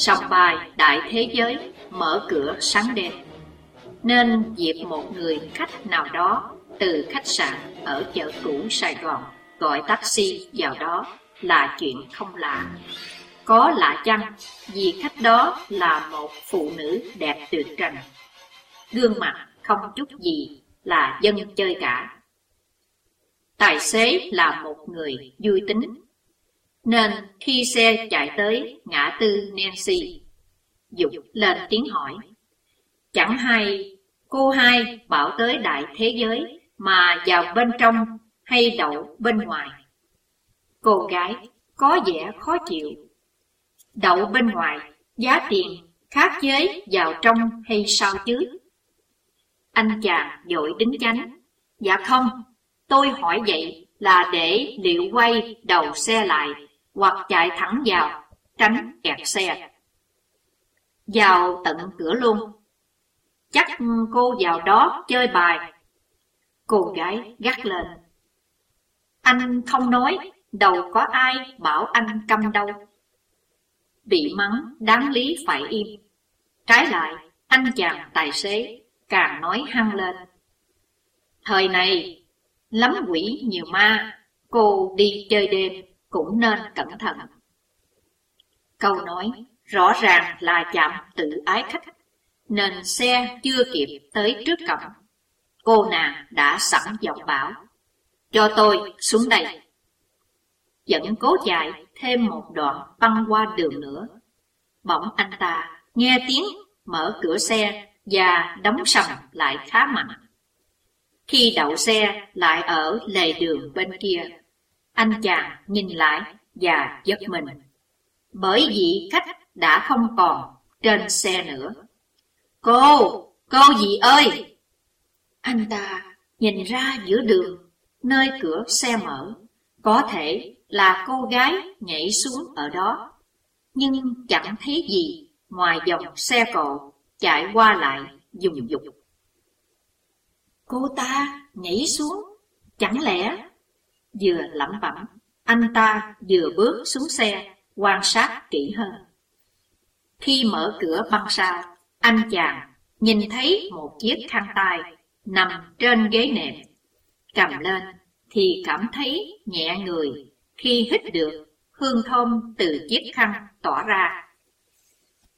Sòng bài đại thế giới mở cửa sáng đêm Nên dịp một người khách nào đó từ khách sạn ở chợ cũ Sài Gòn gọi taxi vào đó là chuyện không lạ. Có lạ chăng vì khách đó là một phụ nữ đẹp tuyệt trần. Gương mặt không chút gì là dân chơi cả. Tài xế là một người vui tính, nên khi xe chạy tới ngã tư Nancy, Dục lên tiếng hỏi. Chẳng hay cô hai bảo tới đại thế giới mà vào bên trong hay đậu bên ngoài. Cô gái có vẻ khó chịu. Đậu bên ngoài, giá tiền khác với vào trong hay sao chứ? Anh chàng dội đính chánh. Dạ không, tôi hỏi vậy là để liệu quay đầu xe lại hoặc chạy thẳng vào, tránh kẹt xe. Vào tận cửa luôn. Chắc cô vào đó chơi bài. Cô gái gắt lên. Anh không nói, đâu có ai bảo anh câm đâu. Bị mắng đáng lý phải im. Trái lại, anh chàng tài xế càng nói hăng lên. Thời này, lắm quỷ nhiều ma, cô đi chơi đêm cũng nên cẩn thận. Câu nói rõ ràng là chạm tự ái khách, nên xe chưa kịp tới trước cổng. Cô nàng đã sẵn giọng bảo, cho tôi xuống đây. dẫn cố chạy thêm một đoạn băng qua đường nữa. Bỗng anh ta nghe tiếng mở cửa xe và đóng sầm lại khá mạnh. Khi đậu xe lại ở lề đường bên kia, anh chàng nhìn lại và giật mình. Bởi vì khách đã không còn trên xe nữa. Cô, cô gì ơi! Anh ta nhìn ra giữa đường, nơi cửa xe mở, có thể là cô gái nhảy xuống ở đó, nhưng chẳng thấy gì ngoài dòng xe cộ chạy qua lại dùng dục. Cô ta nhảy xuống, chẳng lẽ vừa lẩm bẩm, anh ta vừa bước xuống xe quan sát kỹ hơn. Khi mở cửa băng sau, anh chàng nhìn thấy một chiếc khăn tay nằm trên ghế nệm. Cầm lên thì cảm thấy nhẹ người khi hít được hương thơm từ chiếc khăn tỏa ra.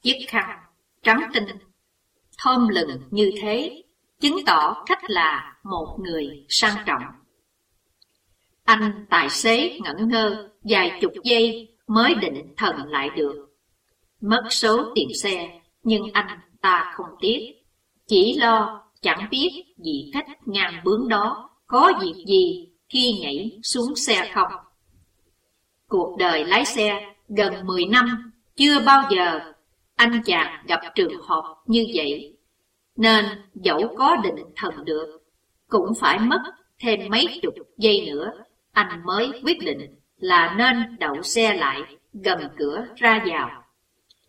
Chiếc khăn trắng tinh, thơm lừng như thế, chứng tỏ khách là một người sang trọng. Anh tài xế ngẩn ngơ vài chục giây mới định thần lại được. Mất số tiền xe, nhưng anh ta không tiếc, chỉ lo chẳng biết vị khách ngang bướng đó có việc gì khi nhảy xuống xe không. Cuộc đời lái xe gần 10 năm, chưa bao giờ anh chàng gặp trường hợp như vậy. Nên dẫu có định thần được, cũng phải mất thêm mấy chục giây nữa, anh mới quyết định là nên đậu xe lại gần cửa ra vào.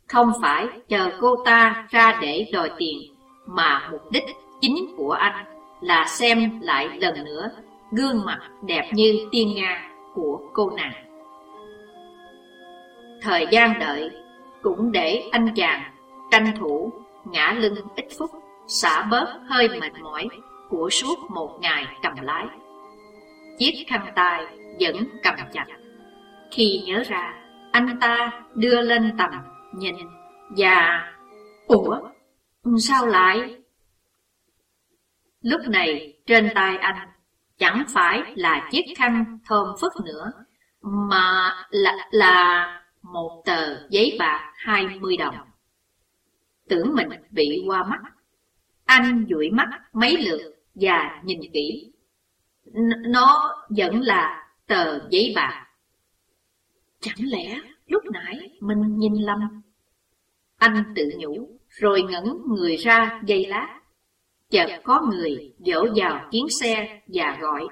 Không phải chờ cô ta ra để đòi tiền, mà mục đích chính của anh là xem lại lần nữa gương mặt đẹp như tiên nga của cô nàng. Thời gian đợi cũng để anh chàng tranh thủ ngã lưng ít phút, xả bớt hơi mệt mỏi của suốt một ngày cầm lái. Chiếc khăn tài vẫn cầm chặt. Khi nhớ ra, anh ta đưa lên tầm nhìn và... Ủa? Sao lại? Lúc này trên tay anh chẳng phải là chiếc khăn thơm phức nữa, mà là, là một tờ giấy bạc hai mươi đồng. Tưởng mình bị qua mắt, anh dụi mắt mấy lượt và nhìn kỹ. Nó vẫn là tờ giấy bạc. Chẳng lẽ lúc nãy mình nhìn lầm? Anh tự nhủ, rồi ngẩng người ra giây lát. Chợt có người dỗ vào chuyến xe và gọi.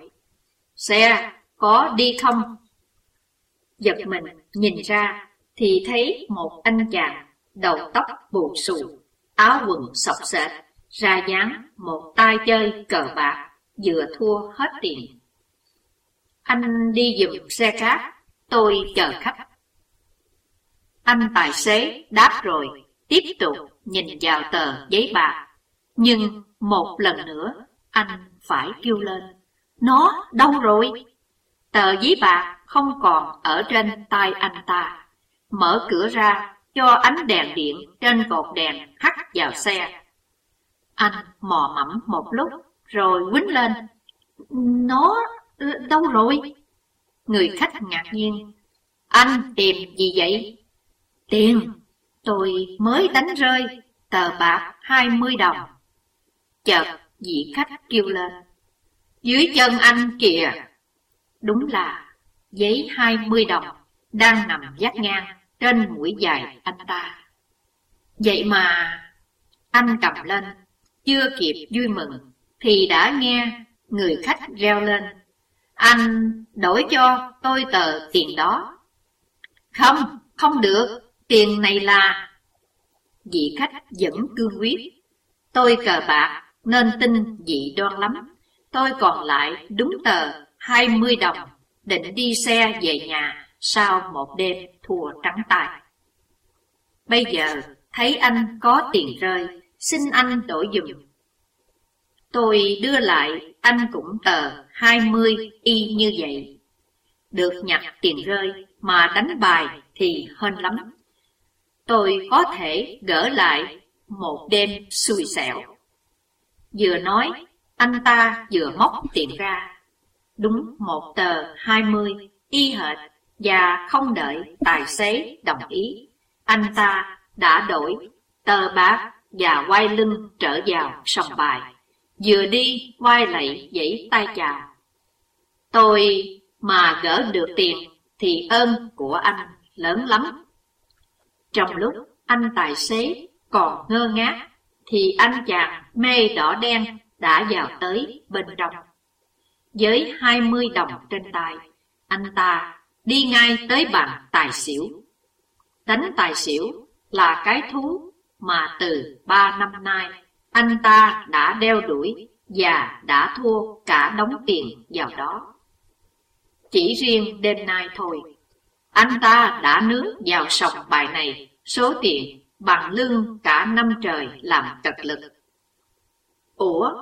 Xe, có đi không? Giật mình nhìn ra thì thấy một anh chàng đầu tóc bù xù, áo quần sọc sệt, ra dáng một tay chơi cờ bạc, vừa thua hết tiền. Anh đi dùm xe khác, tôi chờ khách. Anh tài xế đáp rồi, tiếp tục nhìn vào tờ giấy bạc. Nhưng một lần nữa, anh phải kêu lên. Nó đâu rồi? Tờ giấy bạc không còn ở trên tay anh ta. Mở cửa ra cho ánh đèn điện trên cột đèn hắt vào xe. Anh mò mẫm một lúc rồi quýnh lên. Nó đâu rồi? Người khách ngạc nhiên. Anh tìm gì vậy? Tiền, tôi mới đánh rơi tờ bạc hai mươi đồng. Chợt vị khách kêu lên. Dưới chân anh kìa. Đúng là giấy hai mươi đồng đang nằm dắt ngang trên mũi dài anh ta. Vậy mà anh cầm lên, chưa kịp vui mừng thì đã nghe người khách reo lên. Anh đổi cho tôi tờ tiền đó. Không, không được, tiền này là... Vị khách vẫn cương quyết. Tôi cờ bạc nên tin vị đoan lắm. Tôi còn lại đúng tờ hai mươi đồng, định đi xe về nhà sau một đêm thua trắng tay. Bây giờ thấy anh có tiền rơi, xin anh đổi dùm. Tôi đưa lại anh cũng tờ hai mươi y như vậy. Được nhặt tiền rơi mà đánh bài thì hên lắm. Tôi có thể gỡ lại một đêm xui xẻo. Vừa nói, anh ta vừa móc tiền ra. Đúng một tờ hai mươi, y hệt, và không đợi tài xế đồng ý. Anh ta đã đổi tờ bạc và quay lưng trở vào sòng bài. Vừa đi, quay lại giãy tay chào. Tôi mà gỡ được tiền thì ơn của anh lớn lắm. Trong lúc anh tài xế còn ngơ ngác, thì anh chàng mê đỏ đen đã vào tới bên trong. Với hai mươi đồng trên tay, anh ta đi ngay tới bàn tài xỉu. Đánh tài xỉu là cái thú mà từ ba năm nay anh ta đã đeo đuổi và đã thua cả đống tiền vào đó. Chỉ riêng đêm nay thôi, anh ta đã nướng vào sòng bài này số tiền bằng lương cả năm trời làm cật lực. Ủa,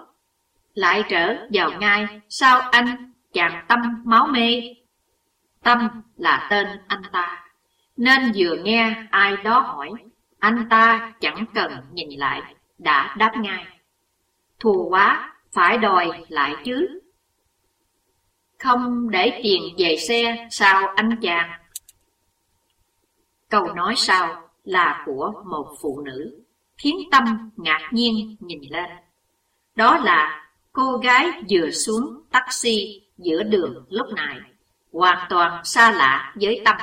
lại trở vào ngay, sao anh chàng tâm máu mê? Tâm là tên anh ta, nên vừa nghe ai đó hỏi, anh ta chẳng cần nhìn lại, đã đáp ngay. Thù quá, phải đòi lại chứ. Không để tiền về xe, sao anh chàng? Câu nói sau là của một phụ nữ, khiến Tâm ngạc nhiên nhìn lên. Đó là cô gái vừa xuống taxi giữa đường lúc này, hoàn toàn xa lạ với Tâm.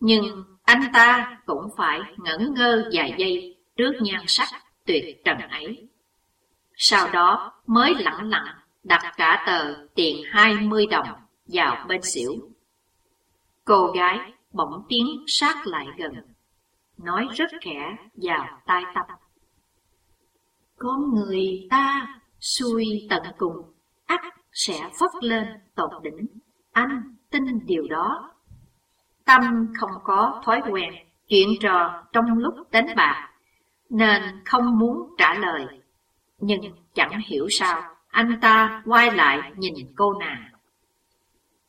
Nhưng anh ta cũng phải ngẩn ngơ vài giây trước nhan sắc tuyệt trần ấy. Sau đó mới lặng lặng đặt cả tờ tiền hai mươi đồng vào bên xỉu. Cô gái bỗng tiếng sát lại gần, nói rất khẽ vào tai tâm. Con người ta xuôi tận cùng, ắt sẽ phất lên tột đỉnh. Anh tin điều đó. Tâm không có thói quen chuyện trò trong lúc đánh bạc, nên không muốn trả lời. Nhưng chẳng hiểu sao, anh ta quay lại nhìn cô nàng.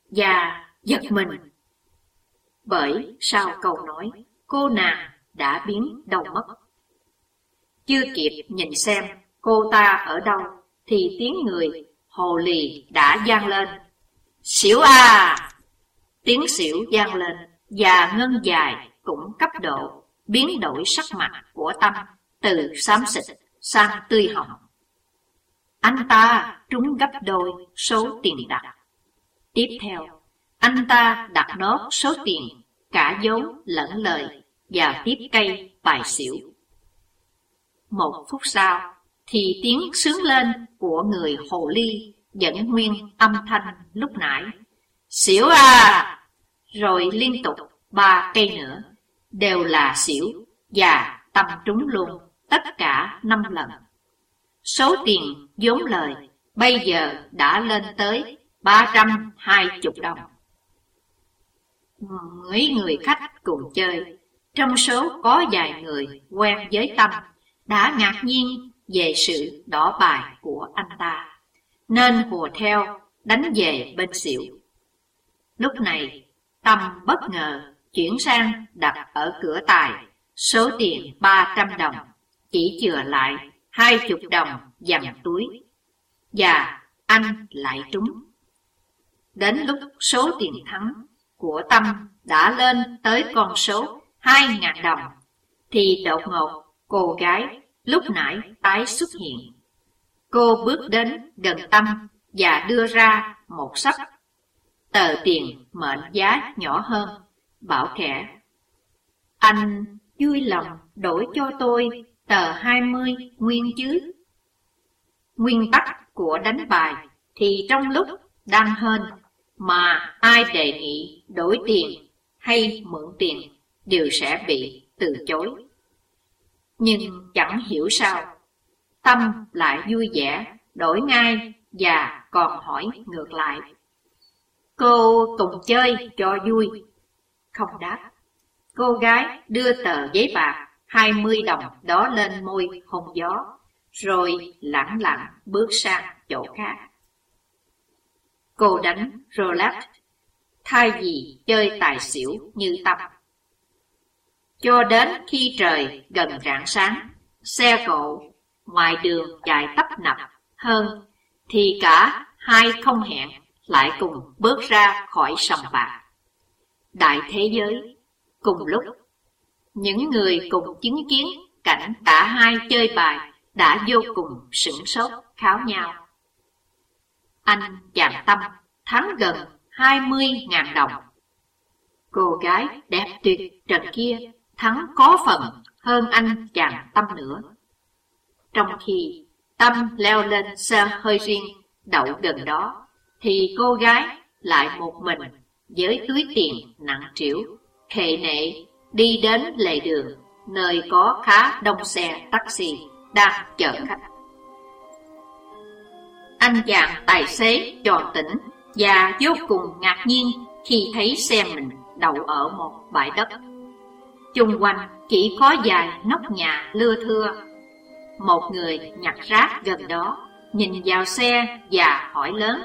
Và giật mình. Bởi sau câu nói, cô nàng đã biến đâu mất. Chưa kịp nhìn xem cô ta ở đâu, thì tiếng người hồ lì đã gian lên. Xỉu à! Tiếng xỉu gian lên, và ngân dài cũng cấp độ, biến đổi sắc mặt của tâm từ xám xịt sang tươi hồng. Anh ta trúng gấp đôi số tiền đặt. Tiếp theo, anh ta đặt nốt số tiền, cả dấu lẫn lời, và tiếp cây bài xỉu. Một phút sau, thì tiếng sướng lên của người hồ ly dẫn nguyên âm thanh lúc nãy. Xỉu à! Rồi liên tục ba cây nữa, đều là xỉu và tâm trúng luôn, tất cả năm lần. Số tiền vốn lời bây giờ đã lên tới ba trăm hai chục đồng. Mấy người khách cùng chơi Trong số có vài người quen với Tâm đã ngạc nhiên về sự đỏ bài của anh ta, nên hùa theo đánh về bên xỉu. Lúc này, Tâm bất ngờ chuyển sang đặt ở cửa tài số tiền 300 đồng, chỉ chừa lại hai chục đồng dằn túi. Và anh lại trúng. Đến lúc số tiền thắng của Tâm đã lên tới con số hai ngàn đồng, thì đột ngột cô gái lúc nãy tái xuất hiện. Cô bước đến gần Tâm và đưa ra một sắp tờ tiền mệnh giá nhỏ hơn, bảo khẽ. Anh vui lòng đổi cho tôi tờ hai mươi nguyên chứ. Nguyên tắc của đánh bài thì trong lúc đang hơn mà ai đề nghị đổi tiền hay mượn tiền đều sẽ bị từ chối. Nhưng chẳng hiểu sao, Tâm lại vui vẻ, đổi ngay và còn hỏi ngược lại. Cô cùng chơi cho vui. Không đáp. Cô gái đưa tờ giấy bạc 20 đồng đó lên môi hôn gió, rồi lặng lặng bước sang chỗ khác. Cô đánh roulette, thay vì chơi tài xỉu như tâm. Cho đến khi trời gần rạng sáng, xe cộ ngoài đường chạy tấp nập hơn, thì cả hai không hẹn lại cùng bước ra khỏi sòng bạc. Đại thế giới, cùng lúc, những người cùng chứng kiến cảnh cả hai chơi bài đã vô cùng sửng sốt kháo nhau. Anh chàng tâm thắng gần hai mươi ngàn đồng. Cô gái đẹp tuyệt trần kia thắng có phần hơn anh chàng tâm nữa. Trong khi tâm leo lên xe hơi riêng đậu gần đó, thì cô gái lại một mình với túi tiền nặng trĩu, khệ nệ đi đến lề đường nơi có khá đông xe taxi đang chở khách. Anh chàng tài xế tròn tỉnh và vô cùng ngạc nhiên khi thấy xe mình đậu ở một bãi đất. Chung quanh chỉ có vài nóc nhà lưa thưa. Một người nhặt rác gần đó, nhìn vào xe và hỏi lớn.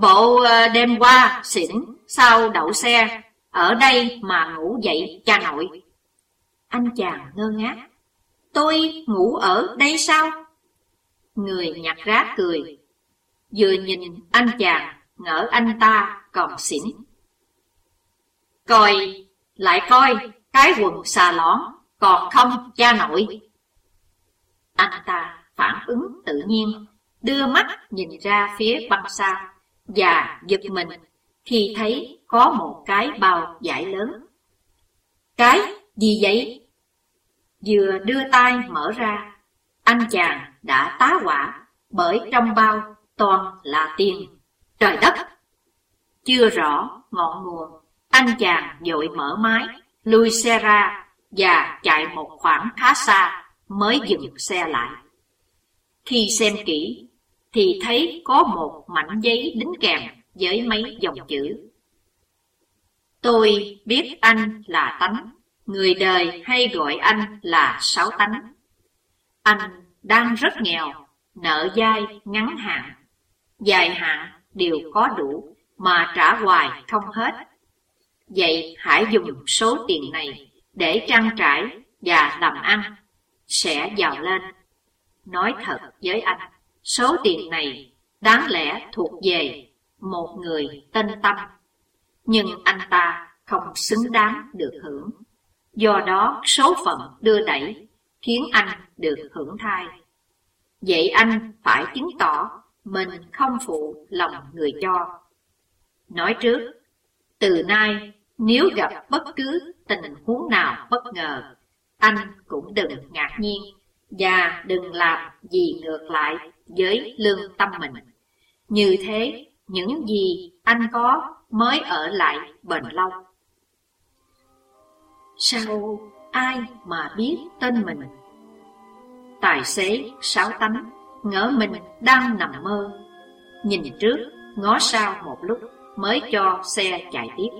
Bộ ờ, đêm qua xỉn sau đậu xe, ở đây mà ngủ dậy cha nội. Anh chàng ngơ ngác. Tôi ngủ ở đây sao? Người nhặt rác cười. Vừa nhìn anh chàng ngỡ anh ta còn xỉn. Coi, lại coi, cái quần xà lõn, còn không cha nội. Anh ta phản ứng tự nhiên, đưa mắt nhìn ra phía băng xa, và giật mình khi thấy có một cái bao giải lớn. Cái gì vậy? Vừa đưa tay mở ra, anh chàng đã tá quả bởi trong bao toàn là tiền. Trời đất! Chưa rõ ngọn nguồn, anh chàng dội mở máy, lui xe ra và chạy một khoảng khá xa mới dừng xe lại. Khi xem kỹ, thì thấy có một mảnh giấy đính kèm với mấy dòng chữ. Tôi biết anh là Tánh, người đời hay gọi anh là Sáu Tánh. Anh đang rất nghèo, nợ dai ngắn hạn, dài hạn đều có đủ mà trả hoài không hết. Vậy hãy dùng số tiền này để trang trải và làm ăn, sẽ giàu lên. Nói thật với anh, số tiền này đáng lẽ thuộc về một người tên Tâm, nhưng anh ta không xứng đáng được hưởng. Do đó số phận đưa đẩy khiến anh được hưởng thai. Vậy anh phải chứng tỏ mình không phụ lòng người cho. Nói trước, từ nay nếu gặp bất cứ tình huống nào bất ngờ, anh cũng đừng ngạc nhiên và đừng làm gì ngược lại với lương tâm mình. Như thế, những gì anh có mới ở lại bền lâu. Sao ai mà biết tên mình? Tài xế sáu tánh ngỡ mình đang nằm mơ. Nhìn trước, ngó sau một lúc mới cho xe chạy tiếp.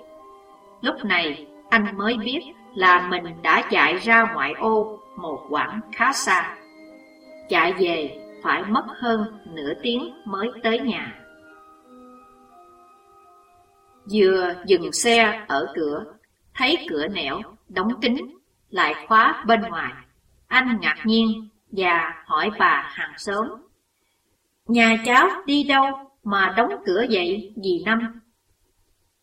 Lúc này anh mới biết là mình đã chạy ra ngoại ô một quãng khá xa. Chạy về phải mất hơn nửa tiếng mới tới nhà. Vừa dừng xe ở cửa, thấy cửa nẻo, đóng kín, lại khóa bên ngoài. Anh ngạc nhiên và hỏi bà hàng xóm. Nhà cháu đi đâu mà đóng cửa vậy dì Năm?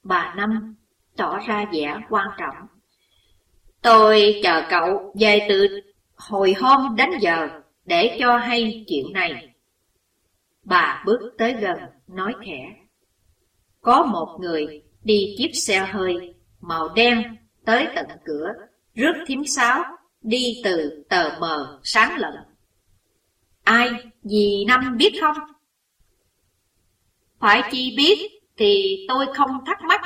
Bà Năm tỏ ra vẻ quan trọng. Tôi chờ cậu về từ hồi hôm đến giờ để cho hay chuyện này. Bà bước tới gần, nói khẽ. Có một người đi chiếc xe hơi màu đen tới tận cửa, rước thím sáo, đi từ tờ mờ sáng lận. Ai, dì Năm biết không? Phải chi biết thì tôi không thắc mắc.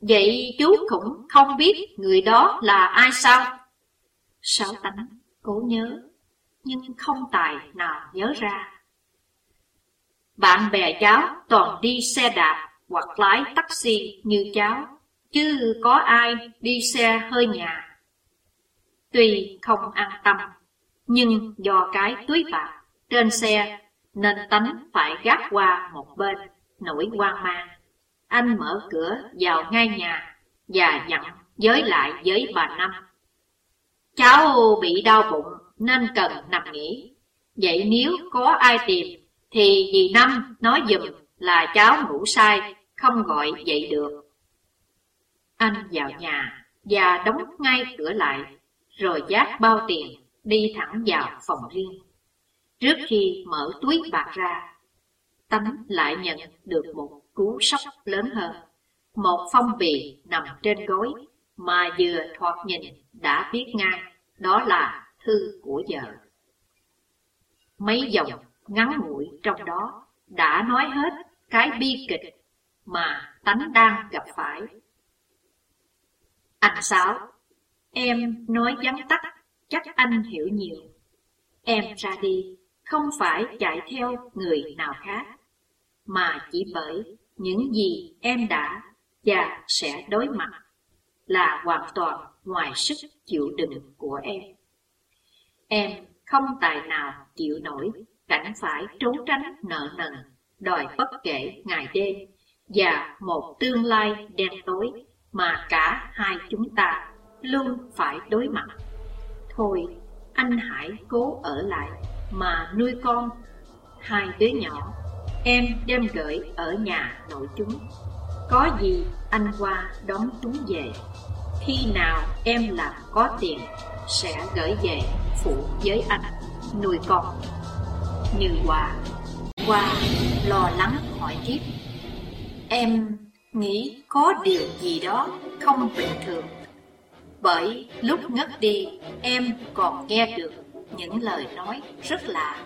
Vậy chú cũng không biết người đó là ai sao? Sáu tánh cố nhớ, nhưng không tài nào nhớ ra. Bạn bè cháu toàn đi xe đạp hoặc lái taxi như cháu, chứ có ai đi xe hơi nhà. Tuy không an tâm, nhưng do cái túi bạc trên xe nên tánh phải gác qua một bên, nổi quan mang. Anh mở cửa vào ngay nhà và dặn giới lại với bà Năm. Cháu bị đau bụng nên cần nằm nghỉ. Vậy nếu có ai tìm thì dì Năm nói dùm là cháu ngủ sai, không gọi dậy được. Anh vào nhà và đóng ngay cửa lại, rồi dát bao tiền đi thẳng vào phòng riêng. Trước khi mở túi bạc ra, Tánh lại nhận được một cú sốc lớn hơn. Một phong bì nằm trên gối mà vừa thoạt nhìn đã biết ngay đó là thư của vợ. Mấy dòng ngắn ngủi trong đó đã nói hết cái bi kịch mà Tánh đang gặp phải. Anh Sáu, em nói vắn tắt, chắc anh hiểu nhiều. Em ra đi, không phải chạy theo người nào khác, mà chỉ bởi những gì em đã và sẽ đối mặt là hoàn toàn ngoài sức chịu đựng của em. Em không tài nào chịu nổi cảnh phải trốn tránh nợ nần, đòi bất kể ngày đêm và một tương lai đen tối mà cả hai chúng ta luôn phải đối mặt. Thôi, anh hãy cố ở lại mà nuôi con. Hai đứa nhỏ, em đem gửi ở nhà nội chúng. Có gì anh qua đón chúng về. Khi nào em làm có tiền, sẽ gửi về phụ với anh, nuôi con. Như Hòa, Hòa lo lắng hỏi tiếp. Em nghĩ có điều gì đó không bình thường. Bởi lúc ngất đi, em còn nghe được những lời nói rất lạ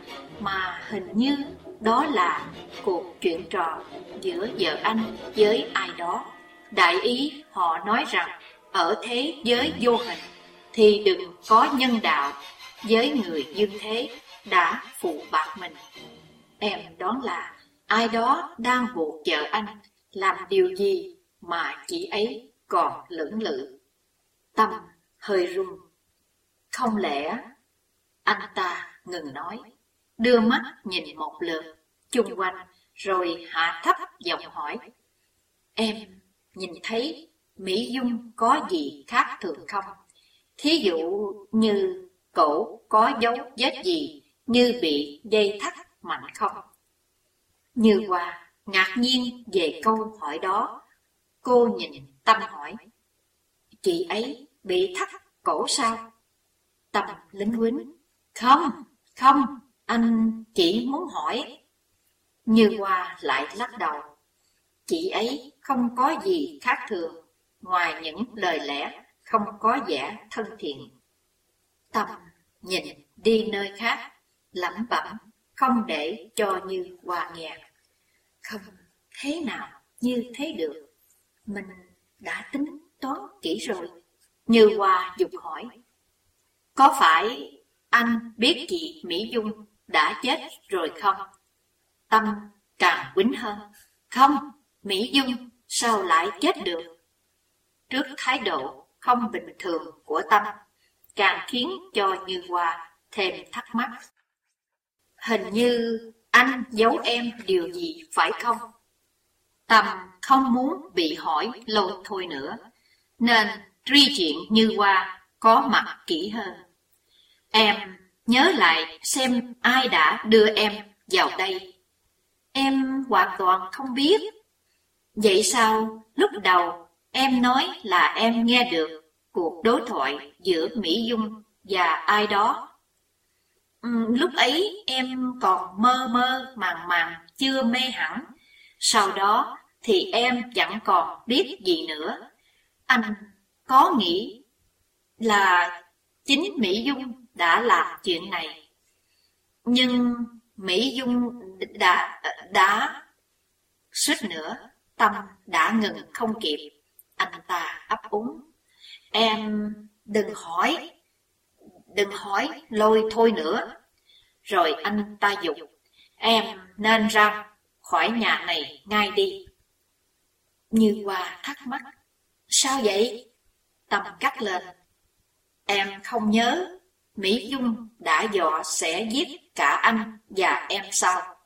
mà hình như đó là cuộc chuyện trò giữa vợ anh với ai đó. Đại ý họ nói rằng ở thế giới vô hình thì đừng có nhân đạo với người dương thế đã phụ bạc mình. Em đoán là ai đó đang buộc vợ anh làm điều gì mà chị ấy còn lưỡng lự. Tâm hơi run. Không lẽ anh ta ngừng nói, đưa mắt nhìn một lượt chung quanh rồi hạ thấp giọng hỏi. Em nhìn thấy Mỹ Dung có gì khác thường không? Thí dụ như cổ có dấu vết gì như bị dây thắt mạnh không? Như Hoa ngạc nhiên về câu hỏi đó, cô nhìn Tâm hỏi. Chị ấy bị thắt cổ sao? Tâm lính quýnh. Không, không, anh chỉ muốn hỏi. Như Hoa lại lắc đầu. Chị ấy không có gì khác thường, ngoài những lời lẽ không có vẻ thân thiện. Tâm nhìn đi nơi khác, lẩm bẩm, không để cho Như hòa nghe. Không, thế nào như thế được. Mình đã tính toán kỹ rồi. Như hòa dục hỏi. Có phải anh biết chị Mỹ Dung đã chết rồi không? Tâm càng quýnh hơn. Không, Mỹ Dung sao lại chết được? Trước thái độ không bình thường của Tâm, càng khiến cho Như Hoa thêm thắc mắc. Hình như anh giấu em điều gì phải không? Tâm không muốn bị hỏi lâu thôi nữa, nên tri chuyện Như qua có mặt kỹ hơn. Em nhớ lại xem ai đã đưa em vào đây. Em hoàn toàn không biết. Vậy sao lúc đầu em nói là em nghe được cuộc đối thoại giữa Mỹ Dung và ai đó? Ừ, lúc ấy em còn mơ mơ màng màng chưa mê hẳn. Sau đó thì em chẳng còn biết gì nữa. Anh có nghĩ là chính Mỹ Dung đã làm chuyện này. Nhưng Mỹ Dung đã đã suýt nữa tâm đã ngừng không kịp. Anh ta ấp úng. Em đừng hỏi, đừng hỏi lôi thôi nữa. Rồi anh ta dục, em nên ra khỏi nhà này ngay đi. Như Hoa thắc mắc, sao vậy? Tâm cắt lên, Em không nhớ, Mỹ Dung đã dọa sẽ giết cả anh và em sao?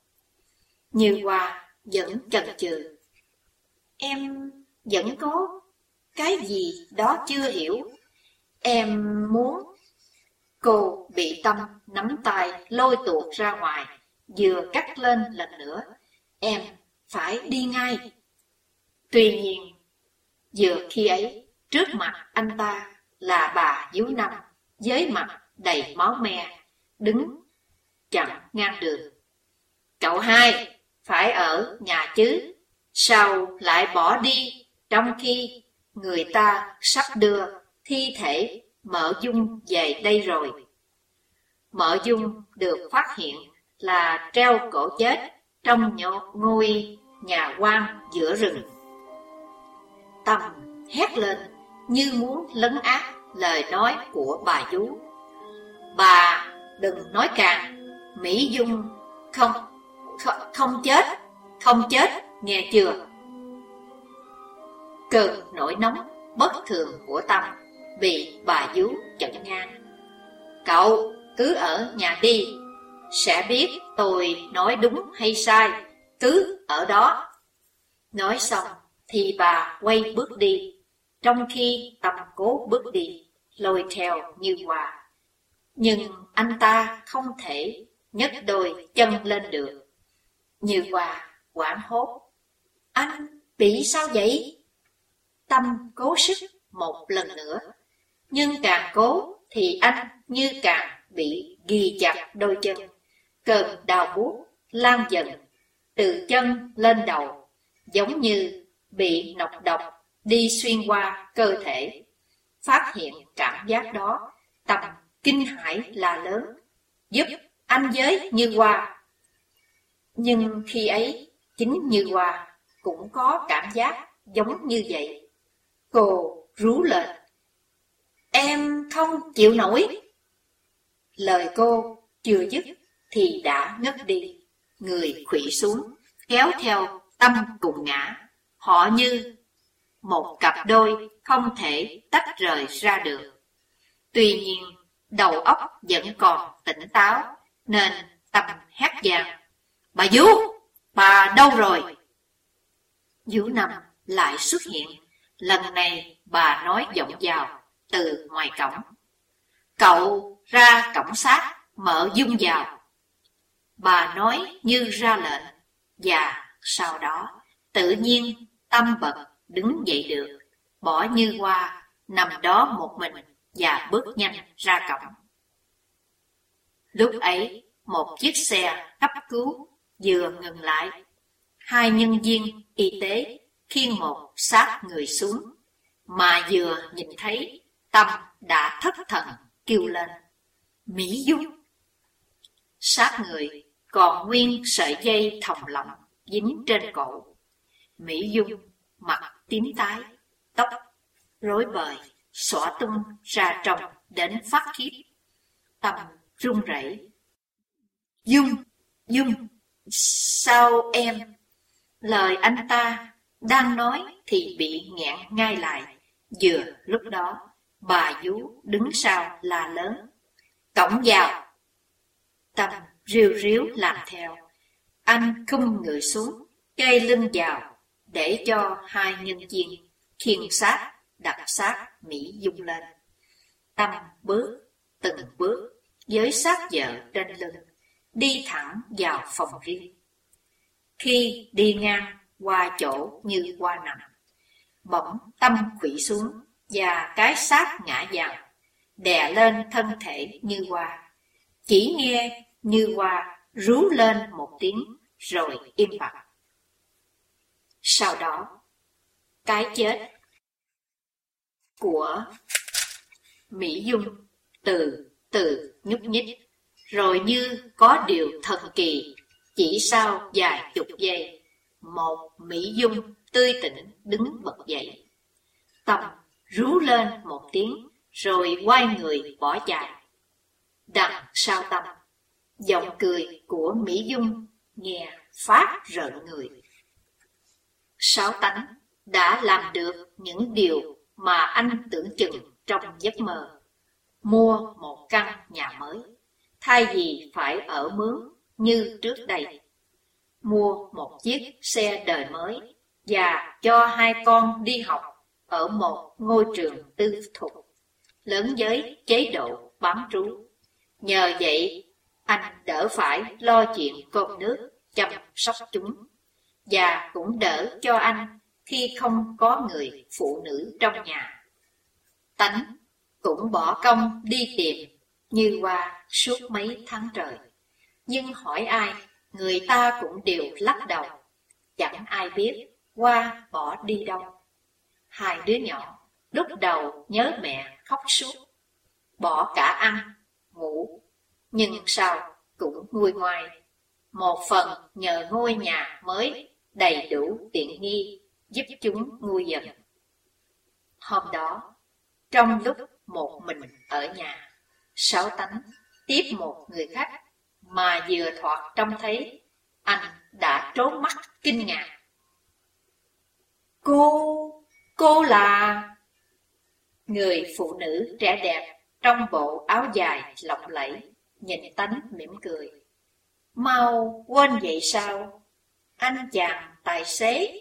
Như Hoa vẫn chần chừ. Em vẫn có cái gì đó chưa hiểu. Em muốn... Cô bị tâm nắm tay lôi tuột ra ngoài, vừa cắt lên lần nữa. Em phải đi ngay. Tuy nhiên, vừa khi ấy, trước mặt anh ta là bà Diếu Năm, với mặt đầy máu me, đứng chặn ngang đường. Cậu hai, phải ở nhà chứ, sao lại bỏ đi trong khi người ta sắp đưa thi thể Mợ Dung về đây rồi. Mợ Dung được phát hiện là treo cổ chết trong ngôi nhà quan giữa rừng. Tâm hét lên như muốn lấn át lời nói của bà vú. Bà đừng nói càng, Mỹ Dung không, không, không chết, không chết, nghe chưa? Cơn nổi nóng bất thường của Tâm bị bà vú chặn ngang. Cậu cứ ở nhà đi, sẽ biết tôi nói đúng hay sai, cứ ở đó. Nói xong thì bà quay bước đi trong khi tâm cố bước đi, lôi theo như hòa. Nhưng anh ta không thể nhấc đôi chân lên được. Như hòa quảng hốt. Anh bị sao vậy? Tâm cố sức một lần nữa. Nhưng càng cố thì anh như càng bị ghi chặt đôi chân. Cơn đau buốt lan dần từ chân lên đầu, giống như bị nọc độc đi xuyên qua cơ thể. Phát hiện cảm giác đó, tầm kinh hãi là lớn, giúp anh giới như hoa. Nhưng khi ấy, chính như hoa cũng có cảm giác giống như vậy. Cô rú lên. Em không chịu nổi. Lời cô chưa dứt thì đã ngất đi, người khủy xuống, kéo theo tâm cùng ngã. Họ như một cặp đôi không thể tách rời ra được. Tuy nhiên, đầu óc vẫn còn tỉnh táo, nên tâm hét vàng. Bà Vũ, bà đâu rồi? Vũ nằm lại xuất hiện, lần này bà nói giọng vào từ ngoài cổng. Cậu ra cổng sát, mở dung vào. Bà nói như ra lệnh, và sau đó tự nhiên tâm bật đứng dậy được, bỏ như qua, nằm đó một mình và bước nhanh ra cổng. Lúc ấy, một chiếc xe cấp cứu vừa ngừng lại. Hai nhân viên y tế khiêng một xác người xuống, mà vừa nhìn thấy Tâm đã thất thần kêu lên. Mỹ Dung! sát người còn nguyên sợi dây thòng lọng dính trên cổ. Mỹ Dung mặt tím tái, tóc rối bời, xõa tung ra trong đến phát khiếp. Tâm run rẩy. Dung, Dung, sao em? Lời anh ta đang nói thì bị nghẹn ngay lại. Vừa lúc đó, Bà vú đứng sau là lớn. Cổng vào. Tâm riêu riếu làm theo. Anh khum người xuống, cây lưng vào, để cho hai nhân viên khiên sát, đặt sát Mỹ Dung lên. Tâm bước, từng bước, với sát vợ trên lưng, đi thẳng vào phòng riêng. Khi đi ngang qua chỗ như qua nằm, bỗng tâm quỷ xuống và cái xác ngã dần, đè lên thân thể như hoa. Chỉ nghe như hoa rú lên một tiếng rồi im bặt. Sau đó, cái chết của Mỹ Dung từ từ nhúc nhích, rồi như có điều thần kỳ, chỉ sau vài chục giây, một Mỹ Dung tươi tỉnh đứng bật dậy. Tâm rú lên một tiếng, rồi quay người bỏ chạy. Đằng sau tâm, giọng cười của Mỹ Dung nghe phát rợn người. Sáu tánh đã làm được những điều mà anh tưởng chừng trong giấc mơ. Mua một căn nhà mới, thay vì phải ở mướn như trước đây. Mua một chiếc xe đời mới và cho hai con đi học ở một ngôi trường tư thục, lớn giới chế độ bám trú. Nhờ vậy, anh đỡ phải lo chuyện cơm nước, chăm sóc chúng, và cũng đỡ cho anh khi không có người phụ nữ trong nhà. Tánh cũng bỏ công đi tìm như qua suốt mấy tháng trời. Nhưng hỏi ai, người ta cũng đều lắc đầu, chẳng ai biết qua bỏ đi đâu. Hai đứa nhỏ lúc đầu nhớ mẹ khóc suốt, bỏ cả ăn, ngủ, nhưng sau cũng nguôi ngoai. Một phần nhờ ngôi nhà mới đầy đủ tiện nghi giúp chúng nguôi dần. Hôm đó, trong lúc một mình ở nhà, Sáu Tánh tiếp một người khách mà vừa thoạt trông thấy, anh đã trốn mắt kinh ngạc. Cô, cô là... Người phụ nữ trẻ đẹp trong bộ áo dài lộng lẫy, nhìn tánh mỉm cười. Mau quên vậy sao? Anh chàng tài xế.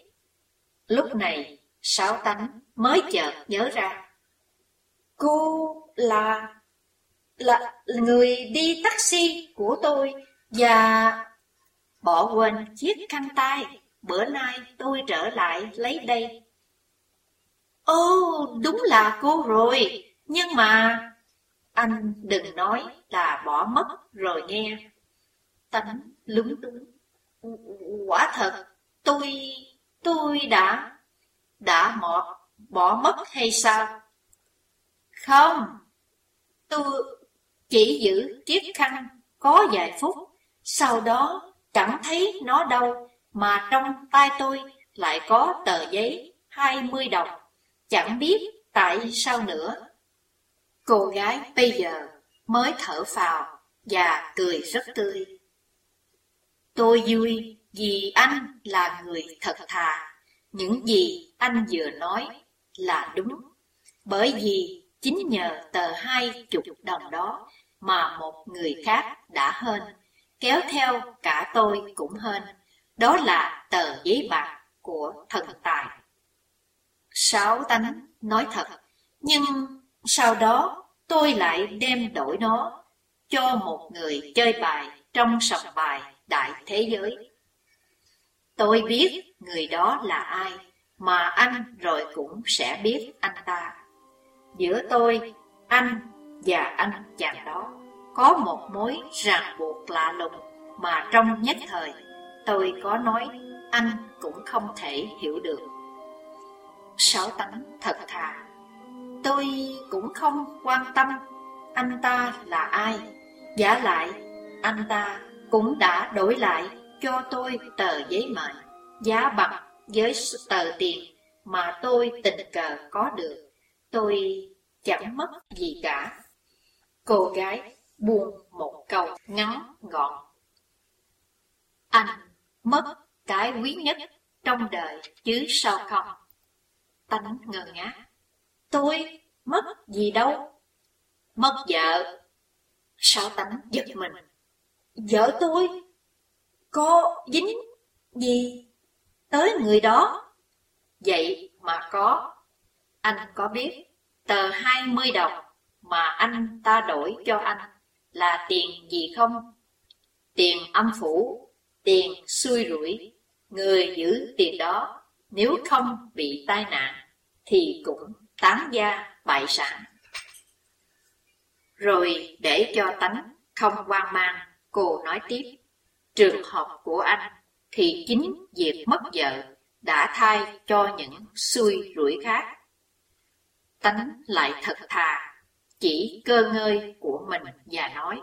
Lúc này, sáu tánh mới chợt nhớ ra. Cô là... là người đi taxi của tôi và... Bỏ quên chiếc khăn tay, bữa nay tôi trở lại lấy đây. Ô, đúng là cô rồi, nhưng mà... Anh đừng nói là bỏ mất rồi nghe. Tánh lúng túng. Quả thật, tôi... tôi đã... đã mọt, bỏ mất hay sao? Không, tôi chỉ giữ chiếc khăn có vài phút, sau đó chẳng thấy nó đâu, mà trong tay tôi lại có tờ giấy hai mươi đồng, chẳng biết tại sao nữa. Cô gái bây giờ mới thở phào và cười rất tươi. Tôi vui vì anh là người thật thà, những gì anh vừa nói là đúng. Bởi vì chính nhờ tờ hai chục đồng đó mà một người khác đã hơn kéo theo cả tôi cũng hơn Đó là tờ giấy bạc của thần tài. Sáu tánh nói thật, nhưng sau đó tôi lại đem đổi nó cho một người chơi bài trong sòng bài đại thế giới. Tôi biết người đó là ai, mà anh rồi cũng sẽ biết anh ta. Giữa tôi, anh và anh chàng đó có một mối ràng buộc lạ lùng mà trong nhất thời tôi có nói anh cũng không thể hiểu được. Sáu tánh thật thà, tôi cũng không quan tâm anh ta là ai, giả lại anh ta cũng đã đổi lại cho tôi tờ giấy mệnh giá bằng với tờ tiền mà tôi tình cờ có được. Tôi chẳng mất gì cả. Cô gái buông một câu ngắn gọn. Anh mất cái quý nhất trong đời chứ sao không? Tánh ngơ ngác. Tôi, Mất gì đâu? Mất vợ. Sao tánh giật mình? Vợ tôi? Có dính gì tới người đó? Vậy mà có. Anh có biết tờ hai mươi đồng mà anh ta đổi cho anh là tiền gì không? Tiền âm phủ, tiền xui rủi, người giữ tiền đó nếu không bị tai nạn thì cũng tán gia bại sản. Rồi để cho tánh không hoang mang, cô nói tiếp, trường hợp của anh thì chính việc mất vợ đã thay cho những xui rủi khác. Tánh lại thật thà, chỉ cơ ngơi của mình và nói,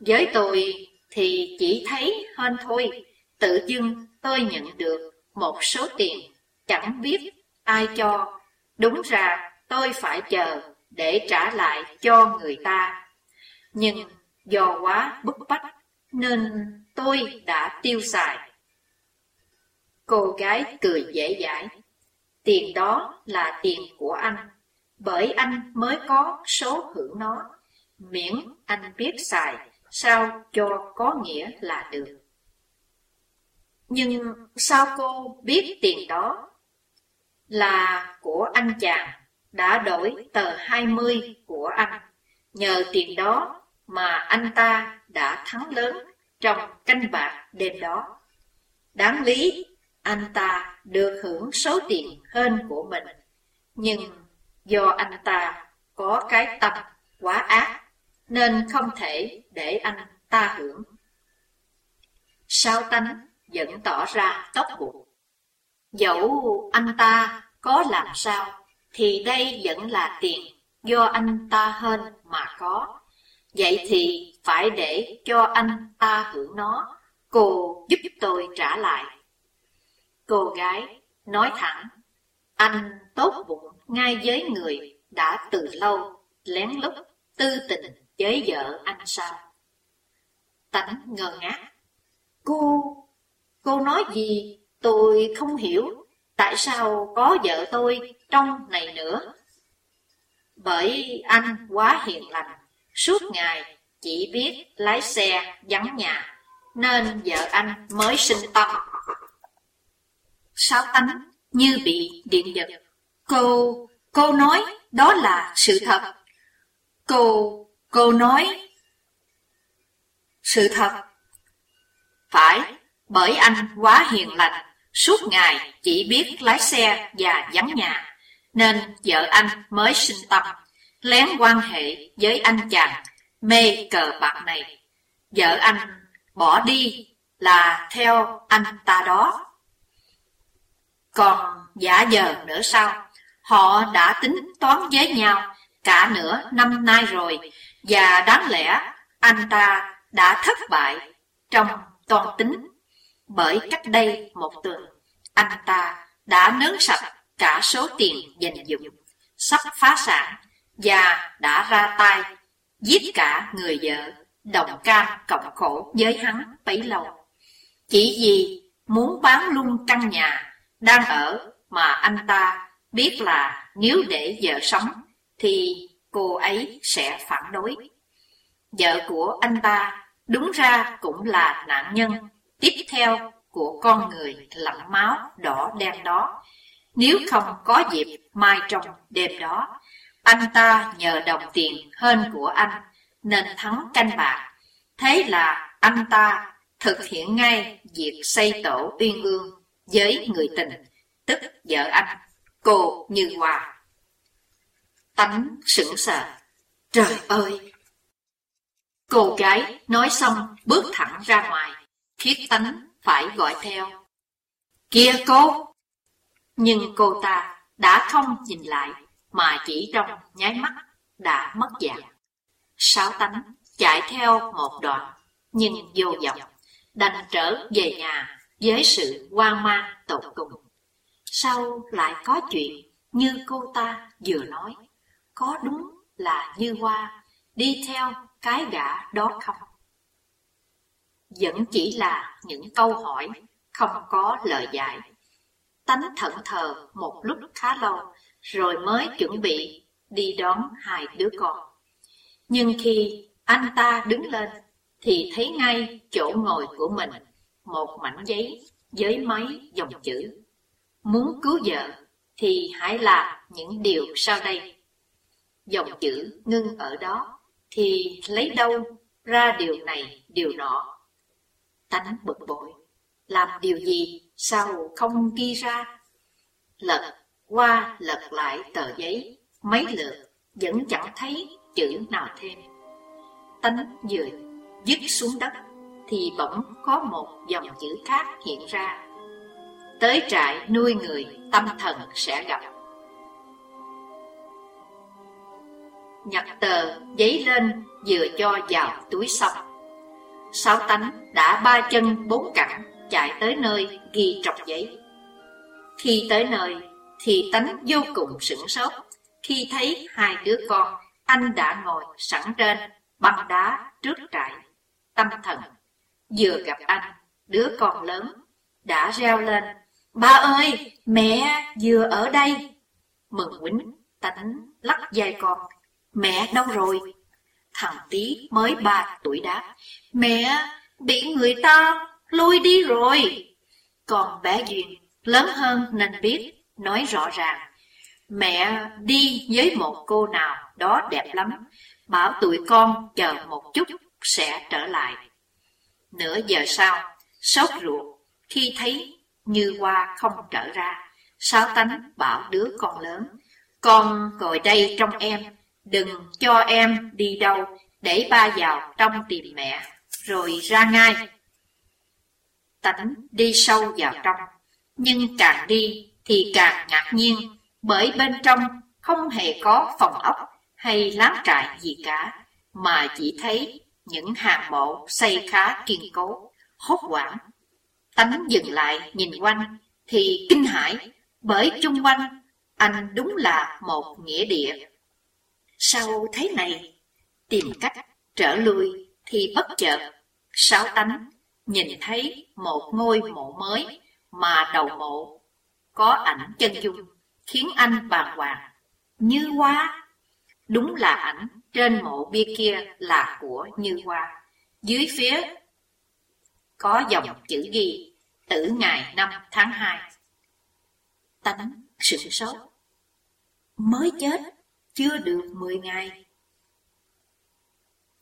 với tôi thì chỉ thấy hơn thôi, tự dưng tôi nhận được một số tiền, chẳng biết ai cho. Đúng ra tôi phải chờ để trả lại cho người ta. Nhưng do quá bức bách nên tôi đã tiêu xài. Cô gái cười dễ dãi. Tiền đó là tiền của anh, bởi anh mới có số hưởng nó. Miễn anh biết xài, sao cho có nghĩa là được. Nhưng sao cô biết tiền đó là của anh chàng đã đổi tờ 20 của anh. Nhờ tiền đó mà anh ta đã thắng lớn trong canh bạc đêm đó. Đáng lý, anh ta được hưởng số tiền hơn của mình, nhưng do anh ta có cái tâm quá ác, nên không thể để anh ta hưởng. Sao tánh vẫn tỏ ra tốt bụng. Dẫu anh ta có làm sao, thì đây vẫn là tiền do anh ta hơn mà có. Vậy thì phải để cho anh ta hưởng nó, cô giúp tôi trả lại. Cô gái nói thẳng, anh tốt bụng ngay với người đã từ lâu lén lút tư tình với vợ anh sao? Tánh ngơ ngác. Cô, cô nói gì tôi không hiểu, tại sao có vợ tôi trong này nữa. Bởi anh quá hiền lành, suốt ngày chỉ biết lái xe vắng nhà, nên vợ anh mới sinh tâm. Sáu tánh như bị điện giật. Cô, cô nói đó là sự thật. Cô, cô nói sự thật. Phải, bởi anh quá hiền lành, suốt ngày chỉ biết lái xe và vắng nhà nên vợ anh mới sinh tâm, lén quan hệ với anh chàng mê cờ bạc này. Vợ anh bỏ đi là theo anh ta đó. Còn giả giờ nữa sao? Họ đã tính toán với nhau cả nửa năm nay rồi, và đáng lẽ anh ta đã thất bại trong toàn tính. Bởi cách đây một tuần, anh ta đã nướng sạch cả số tiền dành dụng, sắp phá sản và đã ra tay giết cả người vợ, đồng cam cộng khổ với hắn bấy lâu. Chỉ vì muốn bán luôn căn nhà đang ở mà anh ta biết là nếu để vợ sống thì cô ấy sẽ phản đối. Vợ của anh ta đúng ra cũng là nạn nhân tiếp theo của con người lạnh máu đỏ đen đó nếu không có dịp mai trong đêm đó, anh ta nhờ đồng tiền hơn của anh nên thắng canh bạc. Thế là anh ta thực hiện ngay việc xây tổ uyên ương với người tình, tức vợ anh, cô Như Hòa. Tánh sững sờ. Trời ơi! Cô gái nói xong bước thẳng ra ngoài, thiết tánh phải gọi theo. Kia cô! Nhưng cô ta đã không nhìn lại, mà chỉ trong nháy mắt đã mất dạng. Sáu tánh chạy theo một đoạn, nhưng vô vọng, đành trở về nhà với sự hoang mang tột cùng. Sau lại có chuyện như cô ta vừa nói, có đúng là như hoa đi theo cái gã đó không? Vẫn chỉ là những câu hỏi không có lời giải. Tánh thận thờ một lúc khá lâu, rồi mới chuẩn bị đi đón hai đứa con. Nhưng khi anh ta đứng lên, thì thấy ngay chỗ ngồi của mình một mảnh giấy với mấy dòng chữ. Muốn cứu vợ thì hãy làm những điều sau đây. Dòng chữ ngưng ở đó thì lấy đâu ra điều này, điều nọ. Tánh bực bội, làm điều gì sao không ghi ra? Lật qua lật lại tờ giấy, mấy lượt vẫn chẳng thấy chữ nào thêm. Tánh vừa dứt xuống đất thì bỗng có một dòng chữ khác hiện ra. Tới trại nuôi người tâm thần sẽ gặp. Nhặt tờ giấy lên vừa cho vào túi xong. Sáu tánh đã ba chân bốn cẳng chạy tới nơi ghi trọc giấy. Khi tới nơi thì tánh vô cùng sửng sốt khi thấy hai đứa con anh đã ngồi sẵn trên băng đá trước trại. Tâm thần vừa gặp anh, đứa con lớn đã reo lên: "Ba ơi, mẹ vừa ở đây!" Mừng quýnh, tánh lắc vai con: "Mẹ đâu rồi?" Thằng tí mới ba tuổi đáp: "Mẹ bị người ta lôi đi rồi." Còn bé Duyên lớn hơn nên biết nói rõ ràng. Mẹ đi với một cô nào đó đẹp lắm, bảo tụi con chờ một chút sẽ trở lại. Nửa giờ sau, sốt ruột khi thấy Như Hoa không trở ra, Sáu tánh bảo đứa con lớn, con ngồi đây trong em, đừng cho em đi đâu, để ba vào trong tìm mẹ, rồi ra ngay. Tánh đi sâu vào trong, nhưng càng đi thì càng ngạc nhiên, bởi bên trong không hề có phòng ốc hay láng trại gì cả, mà chỉ thấy những hàng mộ xây khá kiên cố, hốt hoảng. Tánh dừng lại nhìn quanh thì kinh hãi, bởi chung quanh anh đúng là một nghĩa địa. Sau thế này, tìm cách trở lui thì bất chợt, sáu tánh nhìn thấy một ngôi mộ mới mà đầu mộ có ảnh chân dung, khiến anh bàng hoàng. Như quá! Đúng là ảnh trên mộ bia kia là của Như Hoa. Dưới phía có dòng chữ ghi tử ngày năm tháng 2. Tánh sự sốt. Mới chết, chưa được 10 ngày.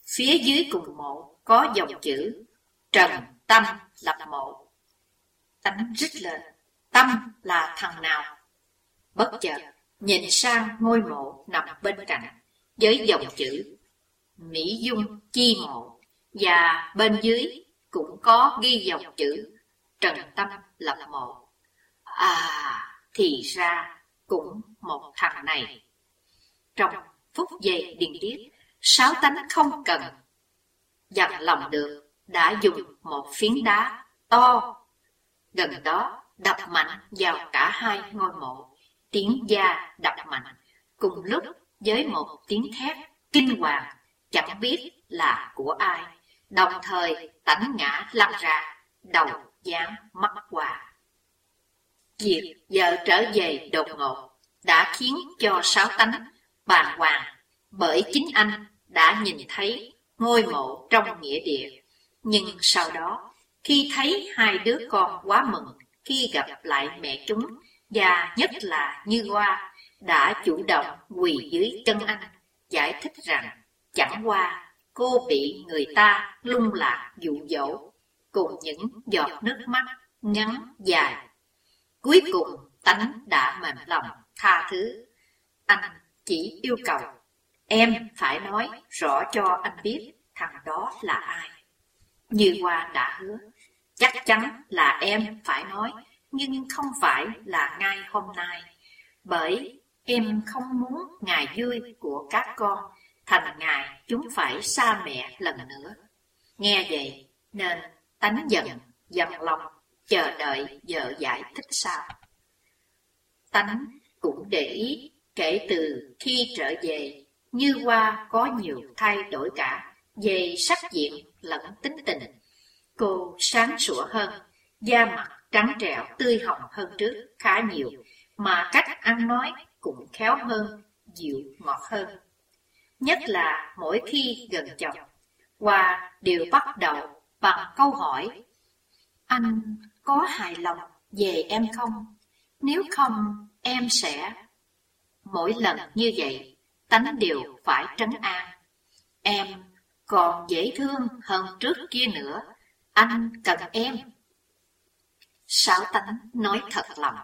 Phía dưới cùng mộ có dòng chữ Trần Tâm lập mộ. Tánh rít lên. Tâm là thằng nào? Bất chợt, nhìn sang ngôi mộ nằm bên cạnh, với dòng chữ Mỹ Dung Chi Mộ, và bên dưới cũng có ghi dòng chữ Trần Tâm Lập Mộ. À, thì ra cũng một thằng này. Trong phút giây điện tiếp, sáu tánh không cần. Dặn lòng được, đã dùng một phiến đá to gần đó đập mạnh vào cả hai ngôi mộ, tiếng da đập mạnh, cùng lúc với một tiếng thét kinh hoàng, chẳng biết là của ai, đồng thời tánh ngã lăn ra, đầu dán mắt quà. Việc vợ trở về đột ngột đã khiến cho sáu tánh bàng hoàng, bởi chính anh đã nhìn thấy ngôi mộ trong nghĩa địa. Nhưng sau đó, khi thấy hai đứa con quá mừng khi gặp lại mẹ chúng, và nhất là Như Hoa đã chủ động quỳ dưới chân anh, giải thích rằng chẳng qua cô bị người ta lung lạc dụ dỗ, cùng những giọt nước mắt ngắn dài. Cuối cùng tánh đã mềm lòng tha thứ. Anh chỉ yêu cầu em phải nói rõ cho anh biết thằng đó là ai. Như Hoa đã hứa Chắc chắn là em phải nói, nhưng không phải là ngay hôm nay. Bởi em không muốn ngày vui của các con thành ngày chúng phải xa mẹ lần nữa. Nghe vậy nên tánh giận, giận lòng, chờ đợi vợ giải thích sao. Tánh cũng để ý kể từ khi trở về, như Hoa có nhiều thay đổi cả về sắc diện lẫn tính tình. Cô sáng sủa hơn, da mặt trắng trẻo tươi hồng hơn trước khá nhiều, mà cách ăn nói cũng khéo hơn dịu ngọt hơn. Nhất là mỗi khi gần chồng, Hoa đều bắt đầu bằng câu hỏi Anh có hài lòng về em không? Nếu không, em sẽ... Mỗi lần như vậy, tánh đều phải trấn an. Em còn dễ thương hơn trước kia nữa, anh cần em. Sáu tánh nói thật lòng,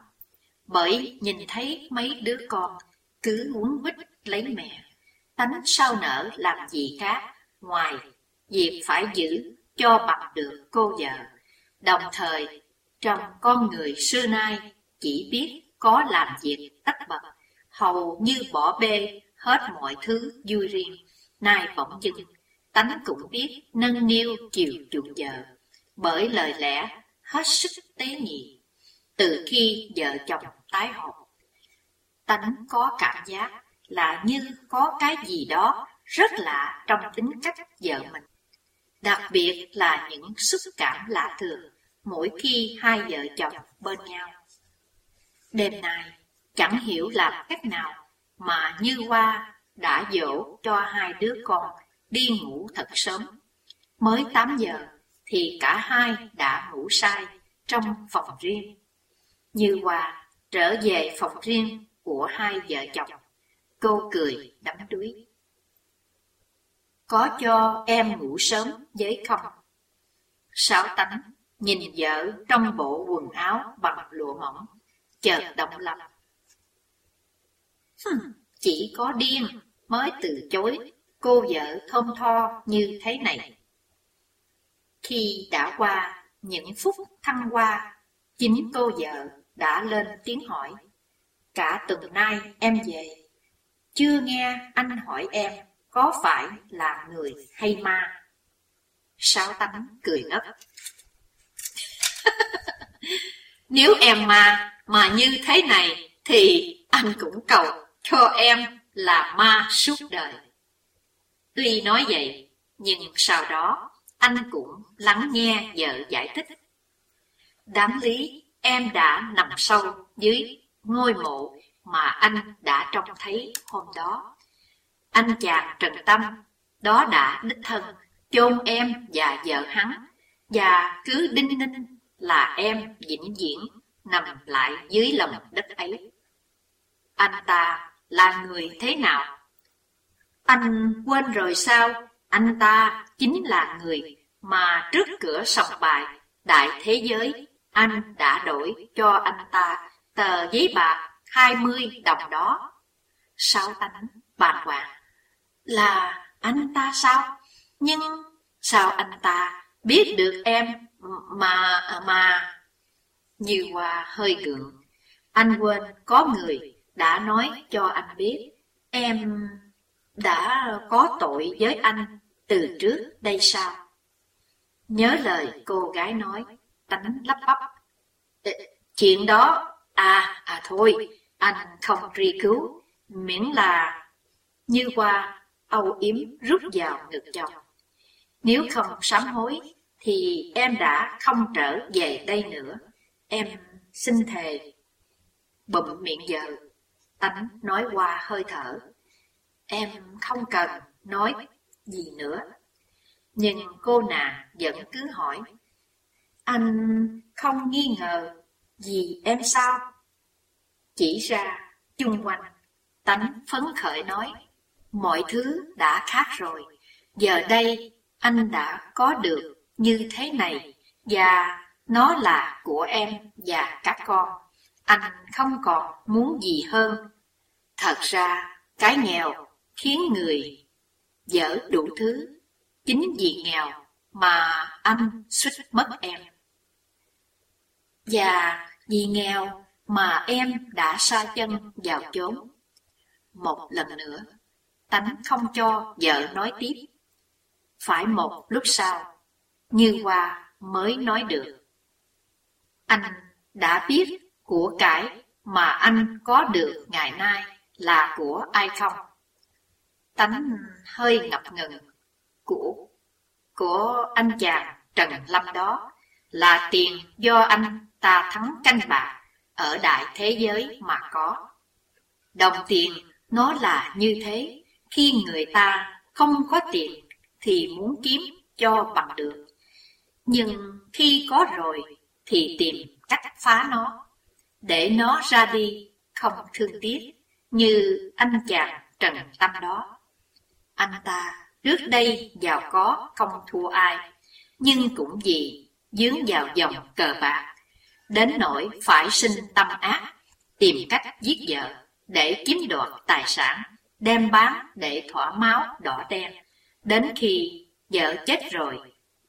bởi nhìn thấy mấy đứa con cứ uống quýt lấy mẹ. Tánh sao nở làm gì khác ngoài việc phải giữ cho bằng được cô vợ. Đồng thời, trong con người xưa nay chỉ biết có làm việc tất bật, hầu như bỏ bê hết mọi thứ vui riêng. Nay bỗng dưng, tánh cũng biết nâng niu chiều chuộng vợ, bởi lời lẽ hết sức tế nhị. Từ khi vợ chồng tái hợp tánh có cảm giác là như có cái gì đó rất lạ trong tính cách vợ mình. Đặc biệt là những xúc cảm lạ thường mỗi khi hai vợ chồng bên nhau. Đêm nay, chẳng hiểu là cách nào mà Như Hoa đã dỗ cho hai đứa con đi ngủ thật sớm. Mới 8 giờ thì cả hai đã ngủ say trong phòng riêng. Như Hoa trở về phòng riêng của hai vợ chồng. Cô cười đắm đuối. Có cho em ngủ sớm với không? Sáu tánh nhìn vợ trong bộ quần áo bằng lụa mỏng, chợt động lòng. Chỉ có điên mới từ chối cô vợ thơm tho như thế này. Khi đã qua những phút thăng hoa, chính cô vợ đã lên tiếng hỏi. Cả tuần nay em về, chưa nghe anh hỏi em có phải là người hay ma. Sáu tánh cười ngất. Nếu em ma mà như thế này thì anh cũng cầu cho em là ma suốt đời. Tuy nói vậy, nhưng sau đó anh cũng lắng nghe vợ giải thích. Đáng lý em đã nằm sâu dưới ngôi mộ mà anh đã trông thấy hôm đó. Anh chàng Trần Tâm, đó đã đích thân, chôn em và vợ hắn, và cứ đinh ninh là em vĩnh viễn nằm lại dưới lòng đất ấy. Anh ta là người thế nào? Anh quên rồi sao? Anh ta chính là người mà trước cửa sòng bài đại thế giới, anh đã đổi cho anh ta tờ giấy bạc hai mươi đồng đó. Sao anh bàn hoàng? Là anh ta sao? Nhưng sao anh ta biết được em mà mà Như Hoa à, hơi gượng. Anh quên có người đã nói cho anh biết em đã có tội với anh từ trước đây sao? Nhớ lời cô gái nói, tánh lắp bắp. Chuyện đó, à, à thôi, anh không truy cứu, miễn là như qua âu yếm rút vào ngực chồng. Nếu không sám hối, thì em đã không trở về đây nữa. Em xin thề. Bụm miệng vợ, tánh nói qua hơi thở. Em không cần nói gì nữa. Nhưng cô nàng vẫn cứ hỏi. Anh không nghi ngờ gì em sao? Chỉ ra chung quanh, tánh phấn khởi nói. Mọi thứ đã khác rồi. Giờ đây anh đã có được như thế này và nó là của em và các con. Anh không còn muốn gì hơn. Thật ra, cái nghèo khiến người dở đủ thứ. Chính vì nghèo mà anh suýt mất em. Và vì nghèo mà em đã xa chân vào chốn. Một lần nữa, tánh không cho vợ nói tiếp. Phải một lúc sau, Như Hoa mới nói được. Anh đã biết của cải mà anh có được ngày nay là của ai không? Tánh hơi ngập ngừng của của anh chàng Trần Lâm đó là tiền do anh ta thắng canh bạc ở đại thế giới mà có. Đồng tiền Nó là như thế, khi người ta không có tiền thì muốn kiếm cho bằng được. Nhưng khi có rồi thì tìm cách phá nó, để nó ra đi không thương tiếc như anh chàng Trần Tâm đó. Anh ta trước đây giàu có không thua ai, nhưng cũng vì dướng vào dòng cờ bạc, đến nỗi phải sinh tâm ác, tìm cách giết vợ để chiếm đoạt tài sản, đem bán để thỏa máu đỏ đen. Đến khi vợ chết rồi,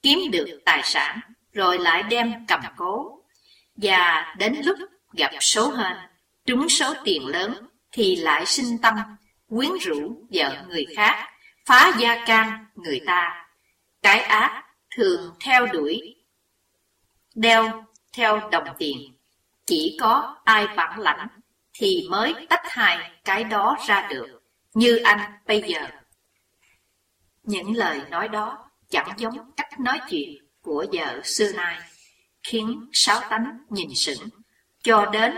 kiếm được tài sản, rồi lại đem cầm cố. Và đến lúc gặp số hên, trúng số tiền lớn, thì lại sinh tâm, quyến rũ vợ người khác, phá gia can người ta. Cái ác thường theo đuổi, đeo theo đồng tiền. Chỉ có ai bản lãnh thì mới tách hai cái đó ra được, như anh bây giờ. Những lời nói đó chẳng giống cách nói chuyện của vợ xưa nay, khiến sáu tánh nhìn sững, cho đến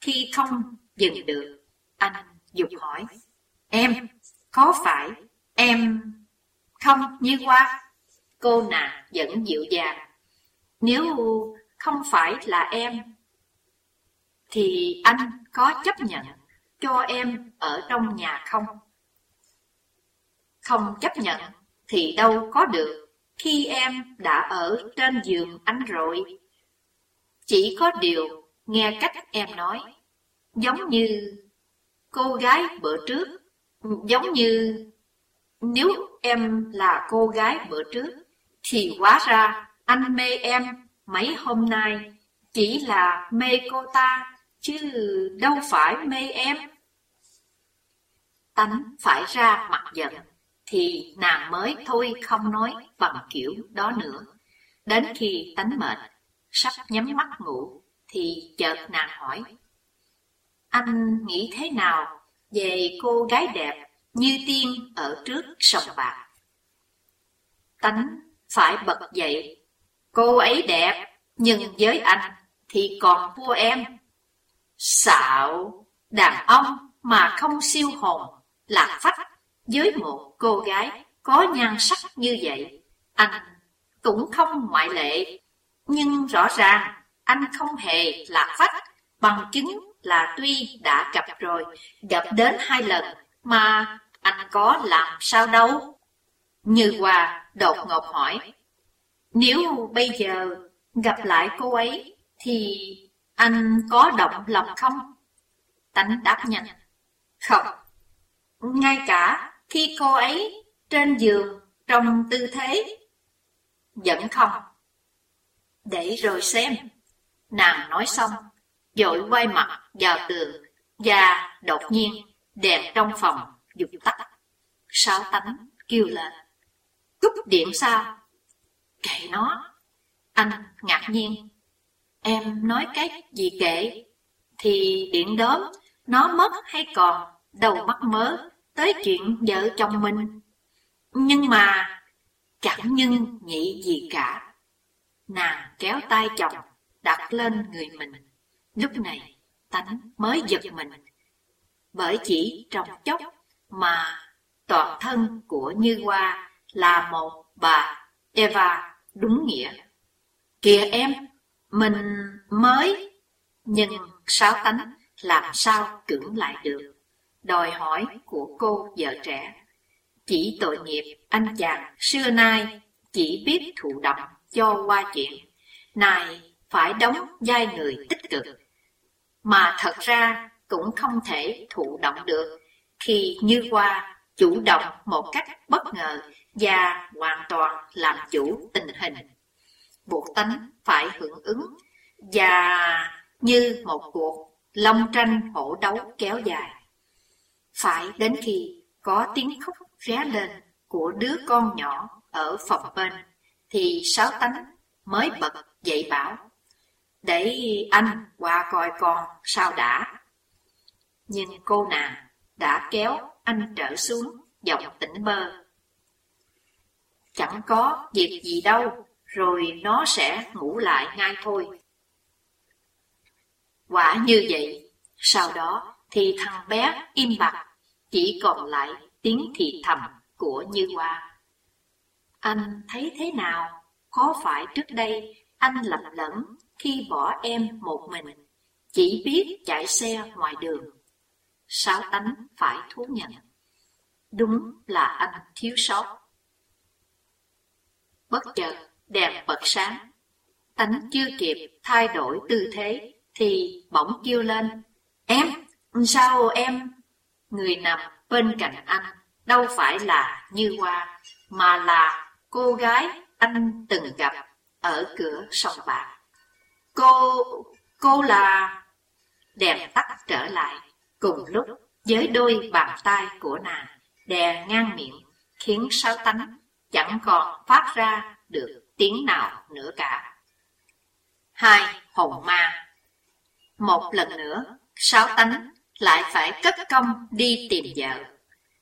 khi không dừng được, anh dục hỏi, em, có phải em không như qua? Cô nàng vẫn dịu dàng, nếu không phải là em, thì anh có chấp nhận cho em ở trong nhà không? Không chấp nhận thì đâu có được khi em đã ở trên giường anh rồi. Chỉ có điều nghe cách em nói, giống như cô gái bữa trước, giống như nếu em là cô gái bữa trước, thì hóa ra anh mê em mấy hôm nay chỉ là mê cô ta, chứ đâu phải mê em. Tánh phải ra mặt giận, thì nàng mới thôi không nói bằng kiểu đó nữa. Đến khi tánh mệt, sắp nhắm mắt ngủ, thì chợt nàng hỏi. Anh nghĩ thế nào về cô gái đẹp như tiên ở trước sòng bạc? Tánh phải bật dậy. Cô ấy đẹp, nhưng với anh thì còn vua em. Xạo, đàn ông mà không siêu hồn, lạc phách với một cô gái có nhan sắc như vậy, anh cũng không ngoại lệ. Nhưng rõ ràng anh không hề lạc phách, bằng chứng là tuy đã gặp rồi, gặp đến hai lần, mà anh có làm sao đâu. Như Hòa đột ngột hỏi, nếu bây giờ gặp lại cô ấy, thì anh có động lòng không? Tánh đáp nhanh, không. Ngay cả khi cô ấy trên giường trong tư thế vẫn không. Để rồi xem. Nàng nói xong, dội quay mặt vào tường và đột nhiên đèn trong phòng dục tắt. Sáu tánh kêu lên. Cúp điện sao? Kệ nó. Anh ngạc nhiên. Em nói cái gì kệ? Thì điện đốm, nó mất hay còn đầu mắt mớ tới chuyện vợ chồng mình. Nhưng mà chẳng nhưng nhị gì cả. Nàng kéo tay chồng đặt lên người mình. Lúc này tánh mới giật mình. Bởi chỉ trong chốc mà toàn thân của Như Hoa là một bà Eva đúng nghĩa. Kìa em, mình mới, nhưng sáu tánh làm sao cưỡng lại được đòi hỏi của cô vợ trẻ. Chỉ tội nghiệp anh chàng xưa nay chỉ biết thụ động cho qua chuyện, này phải đóng vai người tích cực. Mà thật ra cũng không thể thụ động được khi như qua chủ động một cách bất ngờ và hoàn toàn làm chủ tình hình. Buộc tánh phải hưởng ứng và như một cuộc long tranh hổ đấu kéo dài. Phải đến khi có tiếng khóc ré lên của đứa con nhỏ ở phòng bên, thì sáu tánh mới bật dậy bảo, để anh qua coi con sao đã. Nhưng cô nàng đã kéo anh trở xuống dọc tỉnh bơ. Chẳng có việc gì đâu, rồi nó sẽ ngủ lại ngay thôi. Quả như vậy, sau đó thì thằng bé im bặt, chỉ còn lại tiếng thì thầm của Như Hoa. Anh thấy thế nào? Có phải trước đây anh lầm lẫn khi bỏ em một mình, chỉ biết chạy xe ngoài đường? Sáu tánh phải thú nhận. Đúng là anh thiếu sót. Bất chợt, đèn bật sáng. Tánh chưa kịp thay đổi tư thế, thì bỗng kêu lên. Em, sao em? Người nằm bên cạnh anh, đâu phải là Như Hoa, mà là cô gái anh từng gặp ở cửa sông bạc. Cô, cô là... Đèn tắt trở lại, cùng lúc với đôi bàn tay của nàng đè ngang miệng, khiến sáu tánh chẳng còn phát ra được tiếng nào nữa cả. Hai, hồn ma Một lần nữa, sáu tánh lại phải cất công đi tìm vợ.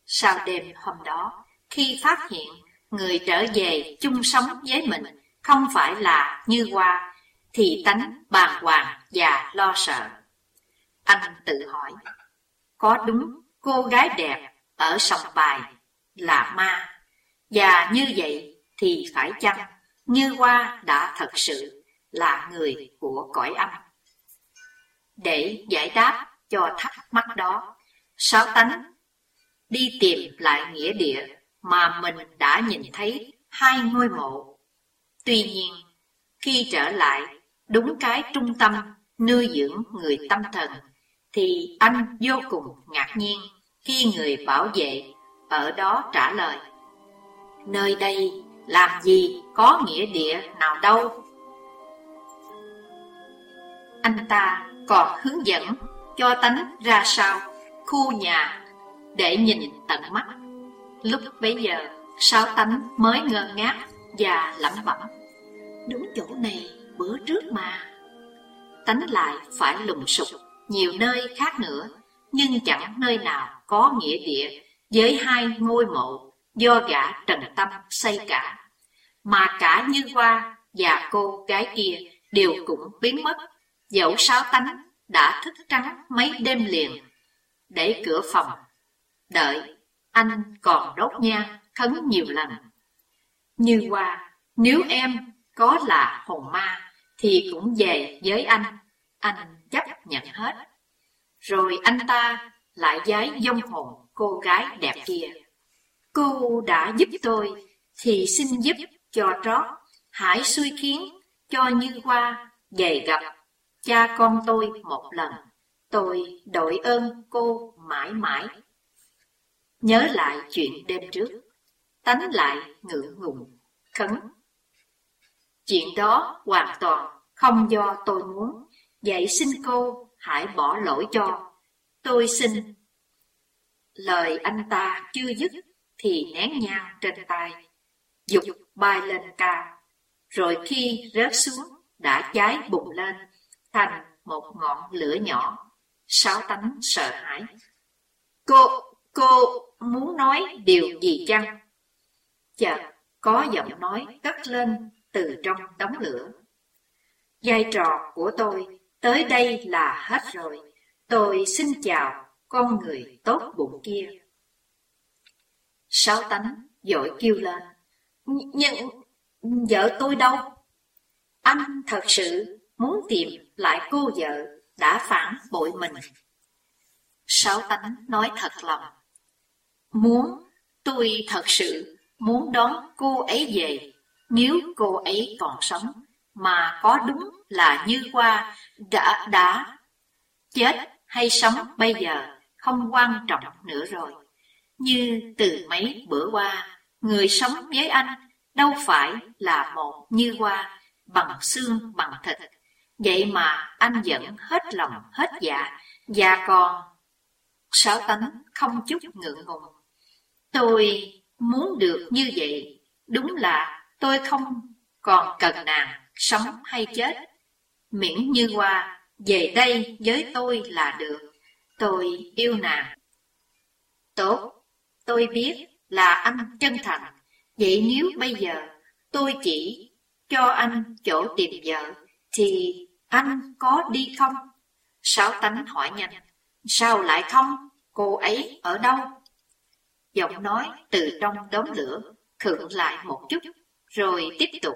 Sau đêm hôm đó, khi phát hiện người trở về chung sống với mình không phải là như hoa, thì tánh bàng hoàng và lo sợ. Anh tự hỏi, có đúng cô gái đẹp ở sòng bài là ma, và như vậy thì phải chăng như hoa đã thật sự là người của cõi âm? Để giải đáp cho thắc mắc đó, sáu tánh đi tìm lại nghĩa địa mà mình đã nhìn thấy hai ngôi mộ. Tuy nhiên, khi trở lại đúng cái trung tâm nuôi dưỡng người tâm thần, thì anh vô cùng ngạc nhiên khi người bảo vệ ở đó trả lời. Nơi đây làm gì có nghĩa địa nào đâu? Anh ta còn hướng dẫn cho tánh ra sao khu nhà để nhìn tận mắt. Lúc bấy giờ, sáu tánh mới ngơ ngác và lẩm bẩm. Đúng chỗ này bữa trước mà. Tánh lại phải lùng sục nhiều nơi khác nữa, nhưng chẳng nơi nào có nghĩa địa với hai ngôi mộ do gã Trần Tâm xây cả. Mà cả Như Hoa và cô gái kia đều cũng biến mất, dẫu sáu tánh đã thức trắng mấy đêm liền, để cửa phòng. Đợi, anh còn đốt nha, khấn nhiều lần. Như Hoa, nếu em có là hồn ma, thì cũng về với anh, anh chấp nhận hết. Rồi anh ta lại giái dông hồn cô gái đẹp kia. Cô đã giúp tôi, thì xin giúp cho trót, hãy suy khiến cho Như qua về gặp cha con tôi một lần. Tôi đội ơn cô mãi mãi. Nhớ lại chuyện đêm trước, tánh lại ngượng ngùng, khấn. Chuyện đó hoàn toàn không do tôi muốn, vậy xin cô hãy bỏ lỗi cho. Tôi xin. Lời anh ta chưa dứt thì nén nhau trên tay, dục bay lên cao, rồi khi rớt xuống đã cháy bùng lên thành một ngọn lửa nhỏ. Sáu tánh sợ hãi. Cô, cô muốn nói điều gì chăng? Chợt có giọng nói cất lên từ trong đống lửa. Vai trò của tôi tới đây là hết rồi. Tôi xin chào con người tốt bụng kia. Sáu tánh dội kêu lên. Nhưng vợ tôi đâu? Anh thật sự muốn tìm lại cô vợ đã phản bội mình. Sáu tánh nói thật lòng. Muốn, tôi thật sự muốn đón cô ấy về, nếu cô ấy còn sống, mà có đúng là như qua đã đã chết hay sống bây giờ không quan trọng nữa rồi. Như từ mấy bữa qua, người sống với anh đâu phải là một như qua bằng xương bằng thịt Vậy mà anh vẫn hết lòng hết dạ Và còn sở tánh không chút ngượng ngùng Tôi muốn được như vậy Đúng là tôi không còn cần nàng Sống hay chết Miễn như qua Về đây với tôi là được Tôi yêu nàng Tốt Tôi biết là anh chân thành Vậy nếu bây giờ tôi chỉ cho anh chỗ tìm vợ Thì anh có đi không? Sáu tánh hỏi nhanh. Sao lại không? Cô ấy ở đâu? Giọng nói từ trong đốm lửa khựng lại một chút, rồi tiếp tục.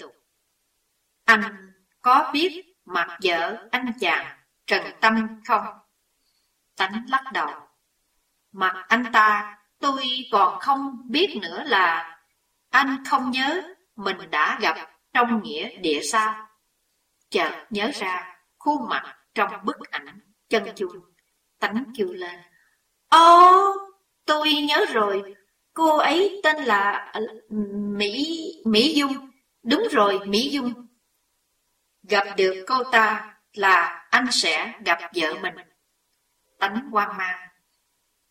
Anh có biết mặt vợ anh chàng Trần Tâm không? Tánh lắc đầu. Mặt anh ta tôi còn không biết nữa là anh không nhớ mình đã gặp trong nghĩa địa sao? Chợt nhớ ra khuôn mặt trong bức ảnh chân chuông, tánh kêu lên. ô tôi nhớ rồi, cô ấy tên là à, Mỹ Mỹ Dung, đúng rồi Mỹ Dung. Gặp được cô ta là anh sẽ gặp vợ mình. Tánh hoang mang.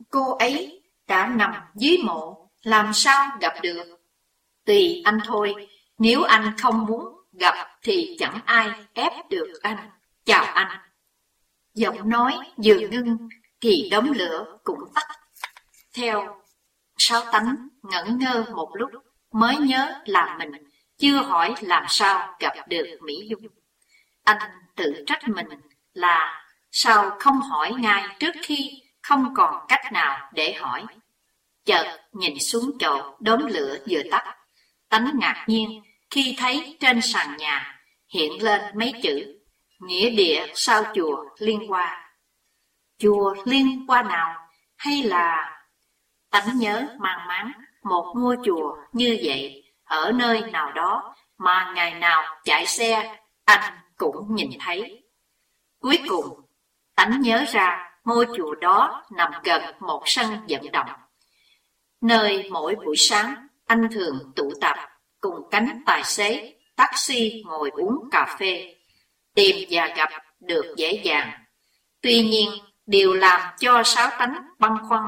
Cô ấy đã nằm dưới mộ, làm sao gặp được? Tùy anh thôi, nếu anh không muốn gặp thì chẳng ai ép được anh. Chào anh. Giọng nói vừa ngưng thì đống lửa cũng tắt. Theo sáu tánh ngẩn ngơ một lúc mới nhớ là mình chưa hỏi làm sao gặp được Mỹ Dung. Anh tự trách mình là sao không hỏi ngay trước khi không còn cách nào để hỏi. Chợt nhìn xuống chỗ đốm lửa vừa tắt, tánh ngạc nhiên khi thấy trên sàn nhà hiện lên mấy chữ nghĩa địa sao chùa liên qua. Chùa liên qua nào hay là tánh nhớ mang máng một ngôi chùa như vậy ở nơi nào đó mà ngày nào chạy xe anh cũng nhìn thấy. Cuối cùng, tánh nhớ ra ngôi chùa đó nằm gần một sân vận động. Nơi mỗi buổi sáng anh thường tụ tập cùng cánh tài xế, taxi ngồi uống cà phê, tìm và gặp được dễ dàng. Tuy nhiên, điều làm cho sáu tánh băn khoăn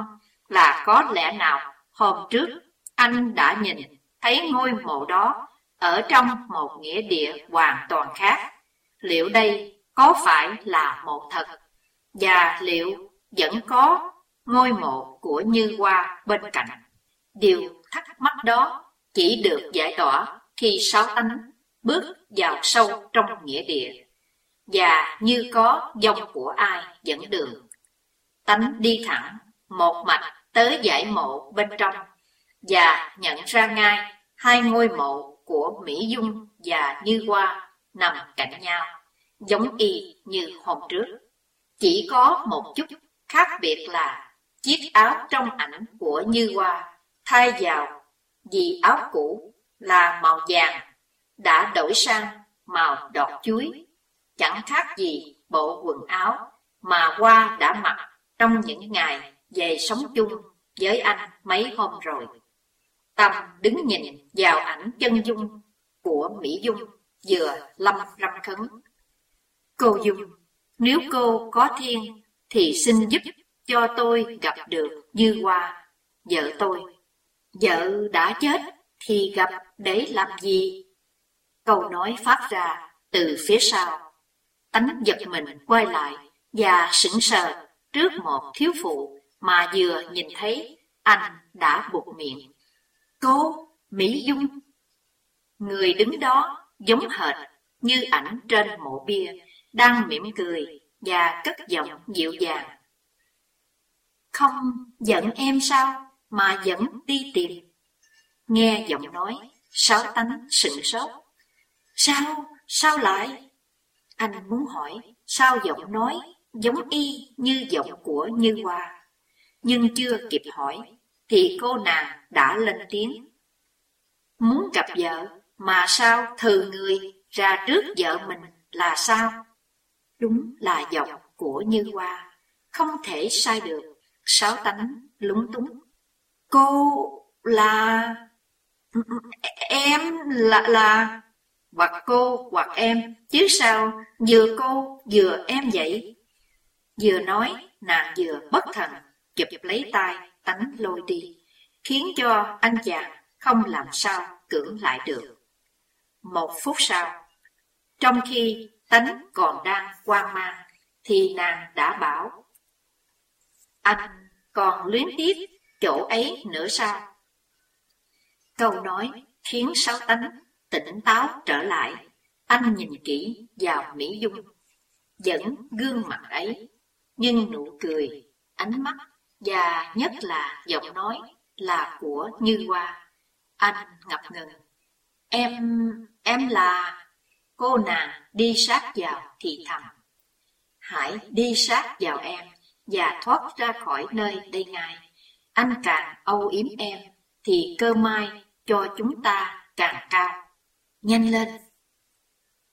là có lẽ nào hôm trước anh đã nhìn thấy ngôi mộ đó ở trong một nghĩa địa hoàn toàn khác. Liệu đây có phải là mộ thật? Và liệu vẫn có ngôi mộ của Như Hoa bên cạnh? Điều thắc mắc đó chỉ được giải tỏa khi sáu ánh bước vào sâu trong nghĩa địa và như có dòng của ai dẫn đường. Tánh đi thẳng, một mạch tới giải mộ bên trong và nhận ra ngay hai ngôi mộ của Mỹ Dung và Như Hoa nằm cạnh nhau, giống y như hôm trước. Chỉ có một chút khác biệt là chiếc áo trong ảnh của Như Hoa thay vào vì áo cũ là màu vàng đã đổi sang màu đọt chuối, chẳng khác gì bộ quần áo mà Hoa đã mặc trong những ngày về sống chung với anh mấy hôm rồi. Tâm đứng nhìn vào ảnh chân dung của Mỹ Dung vừa lâm râm khấn. Cô Dung, nếu cô có thiên thì xin giúp cho tôi gặp được Như Hoa, vợ tôi. Vợ đã chết thì gặp để làm gì? Câu nói phát ra từ phía sau. Tánh giật mình quay lại và sững sờ trước một thiếu phụ mà vừa nhìn thấy anh đã buộc miệng. Cô, Mỹ Dung. Người đứng đó giống hệt như ảnh trên mộ bia, đang mỉm cười và cất giọng dịu dàng. Không giận em sao mà vẫn đi tìm. Nghe giọng nói, sáu tánh sửng sốt. Sao, sao lại? Anh muốn hỏi sao giọng nói giống y như giọng của Như Hoa. Nhưng chưa kịp hỏi, thì cô nàng đã lên tiếng. Muốn gặp vợ, mà sao thừ người ra trước vợ mình là sao? Đúng là giọng của Như Hoa, không thể sai được, sáu tánh lúng túng. Cô là... Em là... là... Hoặc cô hoặc em, chứ sao vừa cô vừa em vậy? Vừa nói, nàng vừa bất thần, chụp lấy tay, tánh lôi đi, khiến cho anh chàng không làm sao cưỡng lại được. Một phút sau, trong khi tánh còn đang quan mang, thì nàng đã bảo, anh còn luyến tiếc chỗ ấy nữa sao? Câu nói khiến sáu tánh tỉnh táo trở lại. Anh nhìn kỹ vào Mỹ Dung, vẫn gương mặt ấy, nhưng nụ cười, ánh mắt và nhất là giọng nói là của Như Hoa. Anh ngập ngừng. Em, em là... Cô nàng đi sát vào thì thầm. Hãy đi sát vào em và thoát ra khỏi nơi đây ngay. Anh càng âu yếm em thì cơ may cho chúng ta càng cao. Nhanh lên!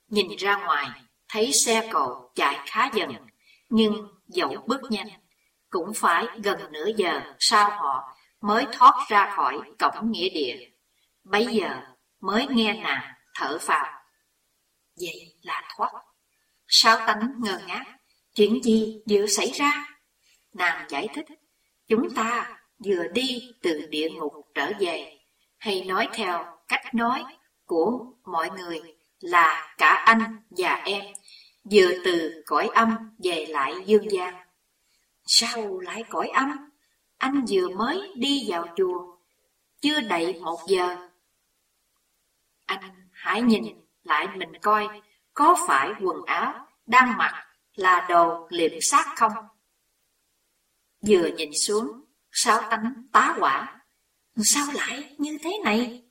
Nhìn ra ngoài, thấy xe cộ chạy khá dần, nhưng dẫu bước nhanh, cũng phải gần nửa giờ sau họ mới thoát ra khỏi cổng nghĩa địa. Bấy giờ mới nghe nàng thở phào. Vậy là thoát. Sao tánh ngơ ngác, chuyện gì vừa xảy ra? Nàng giải thích, chúng ta vừa đi từ địa ngục trở về, hay nói theo cách nói của mọi người là cả anh và em, vừa từ cõi âm về lại dương gian. Sao lại cõi âm? Anh vừa mới đi vào chùa, chưa đầy một giờ. Anh hãy nhìn lại mình coi, có phải quần áo đang mặc là đồ liệm sát không? Vừa nhìn xuống, sáu tánh tá quả. Sao lại như thế này?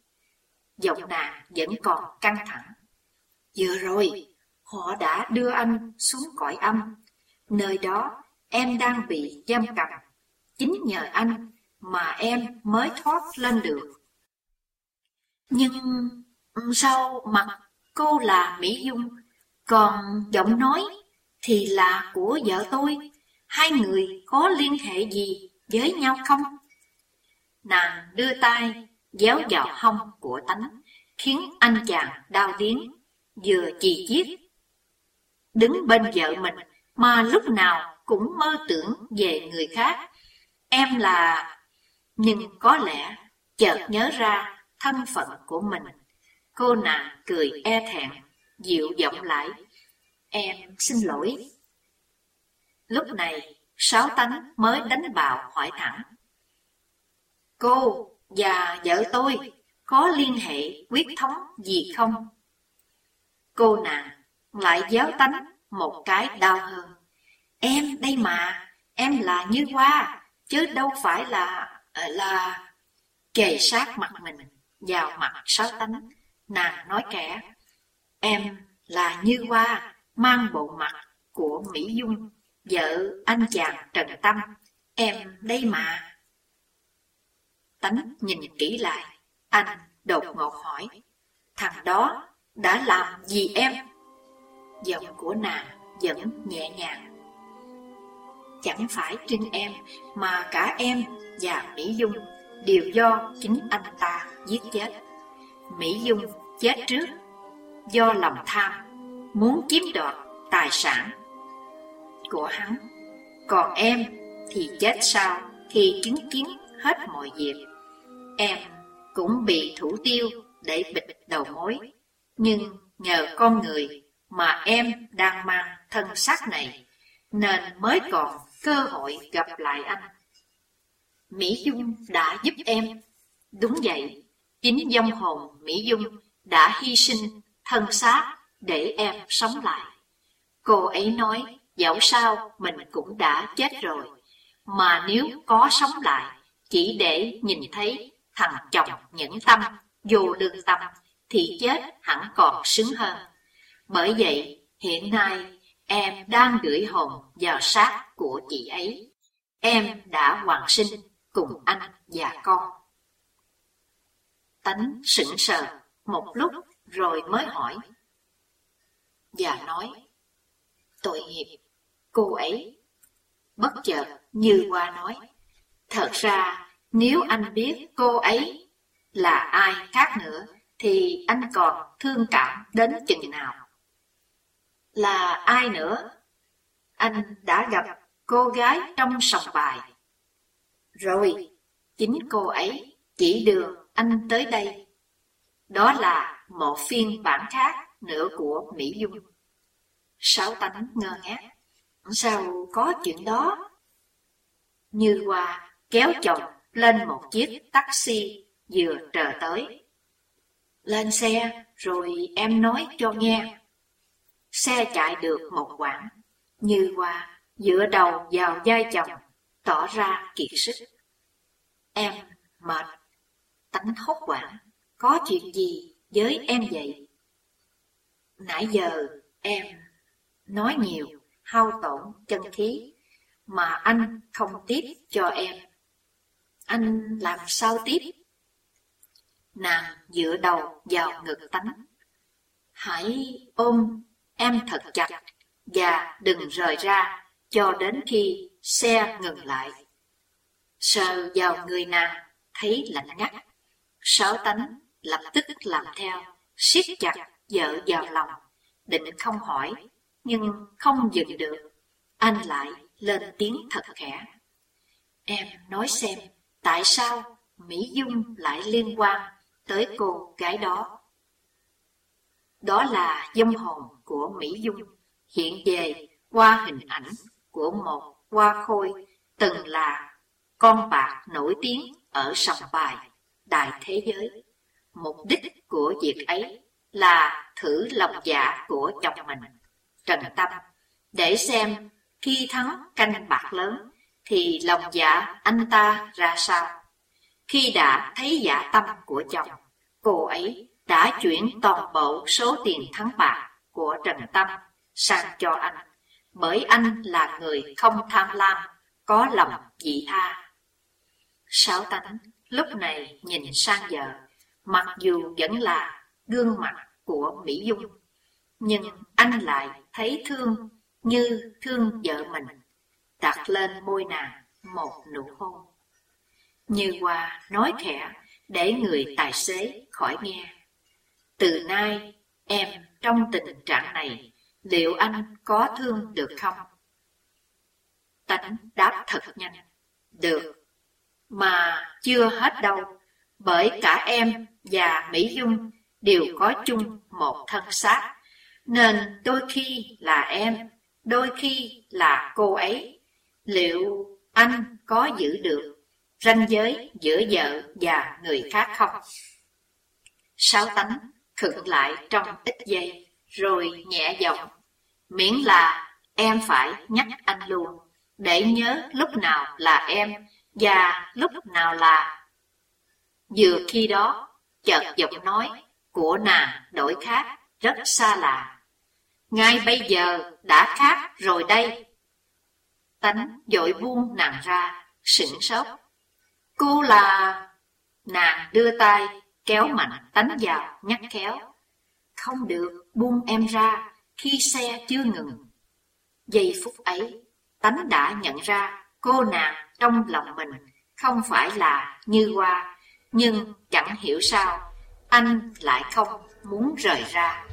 Giọng nàng vẫn còn căng thẳng. Vừa rồi, họ đã đưa anh xuống cõi âm. Nơi đó, em đang bị giam cầm. Chính nhờ anh mà em mới thoát lên được. Nhưng sao mặt cô là Mỹ Dung, còn giọng nói thì là của vợ tôi? Hai người có liên hệ gì với nhau không? Nàng đưa tay déo vào hông của tánh, khiến anh chàng đau tiếng vừa chì chiết. Đứng bên vợ mình mà lúc nào cũng mơ tưởng về người khác. Em là... Nhưng có lẽ chợt nhớ ra thân phận của mình. Cô nàng cười e thẹn, dịu giọng lại. Em xin lỗi. Lúc này, sáu tánh mới đánh bạo hỏi thẳng. Cô và vợ tôi có liên hệ quyết thống gì không? Cô nàng lại giáo tánh một cái đau hơn. Em đây mà, em là Như Hoa, chứ đâu phải là... Ờ, là... Kề sát mặt mình, vào mặt sáu tánh, nàng nói kẻ. Em là Như Hoa, mang bộ mặt của Mỹ Dung, vợ anh chàng Trần Tâm, em đây mà. Tánh nhìn kỹ lại, anh đột ngột hỏi, thằng đó đã làm gì em? Giọng của nàng vẫn nhẹ nhàng. Chẳng phải trên em, mà cả em và Mỹ Dung đều do chính anh ta giết chết. Mỹ Dung chết trước, do lòng tham, muốn chiếm đoạt tài sản của hắn. Còn em thì chết sau khi chứng kiến hết mọi việc. Em cũng bị thủ tiêu để bịt đầu mối, nhưng nhờ con người mà em đang mang thân xác này, nên mới còn cơ hội gặp lại anh. Mỹ Dung đã giúp em. Đúng vậy, chính dòng hồn Mỹ Dung đã hy sinh thân xác để em sống lại. Cô ấy nói, dẫu sao mình cũng đã chết rồi, mà nếu có sống lại, chỉ để nhìn thấy thằng chồng nhẫn tâm, vô lương tâm, thì chết hẳn còn sướng hơn. Bởi vậy, hiện nay em đang gửi hồn vào xác của chị ấy. Em đã hoàn sinh cùng anh và con. Tánh sững sờ một lúc rồi mới hỏi. Và nói, tội nghiệp, cô ấy. Bất chợt như qua nói, thật ra nếu anh biết cô ấy là ai khác nữa, thì anh còn thương cảm đến chừng nào. Là ai nữa? Anh đã gặp cô gái trong sòng bài. Rồi, chính cô ấy chỉ đường anh tới đây. Đó là một phiên bản khác nữa của Mỹ Dung. Sáu tánh ngơ ngác. Sao có chuyện đó? Như Hoa kéo chồng lên một chiếc taxi vừa chờ tới. Lên xe rồi em nói cho nghe. Xe chạy được một quãng, Như qua dựa đầu vào vai chồng, tỏ ra kiệt sức. Em mệt. Tánh hốt hoảng, có chuyện gì với em vậy? Nãy giờ em nói nhiều, hao tổn chân khí, mà anh không tiếp cho em. Anh làm sao tiếp? Nàng dựa đầu vào ngực tánh. Hãy ôm em thật chặt và đừng rời ra cho đến khi xe ngừng lại. Sờ vào người nàng, thấy lạnh ngắt. Sáu tánh lập tức làm theo, siết chặt vợ vào lòng, định không hỏi, nhưng không dừng được. Anh lại lên tiếng thật khẽ. Em nói xem, tại sao Mỹ Dung lại liên quan tới cô gái đó? Đó là dông hồn của Mỹ Dung hiện về qua hình ảnh của một hoa khôi từng là con bạc nổi tiếng ở sòng bài đại thế giới. Mục đích của việc ấy là thử lòng dạ của chồng mình, Trần Tâm, để xem khi thắng canh bạc lớn thì lòng dạ anh ta ra sao. Khi đã thấy dạ tâm của chồng, cô ấy đã chuyển toàn bộ số tiền thắng bạc của Trần Tâm sang cho anh, bởi anh là người không tham lam, có lòng dị tha. Sáu tánh lúc này nhìn sang vợ, mặc dù vẫn là gương mặt của Mỹ Dung, nhưng anh lại thấy thương như thương vợ mình, đặt lên môi nàng một nụ hôn. Như qua nói khẽ để người tài xế khỏi nghe. Từ nay, em trong tình trạng này, liệu anh có thương được không? Tánh đáp thật nhanh. Được, mà chưa hết đâu, bởi cả em và Mỹ Dung đều có chung một thân xác, nên đôi khi là em, đôi khi là cô ấy. Liệu anh có giữ được ranh giới giữa vợ và người khác không? Sáu tánh khựng lại trong ít giây, rồi nhẹ giọng, miễn là em phải nhắc anh luôn, để nhớ lúc nào là em và lúc nào là... Vừa khi đó, chợt giọng nói của nàng đổi khác, rất xa lạ. Ngay bây giờ đã khác rồi đây. Tánh dội buông nàng ra, sửng sốt. Cô là... Nàng đưa tay, kéo mạnh tánh vào, nhắc kéo. Không được, buông em ra, khi xe chưa ngừng. Giây phút ấy, tánh đã nhận ra cô nàng trong lòng mình không phải là như hoa, nhưng chẳng hiểu sao anh lại không muốn rời ra.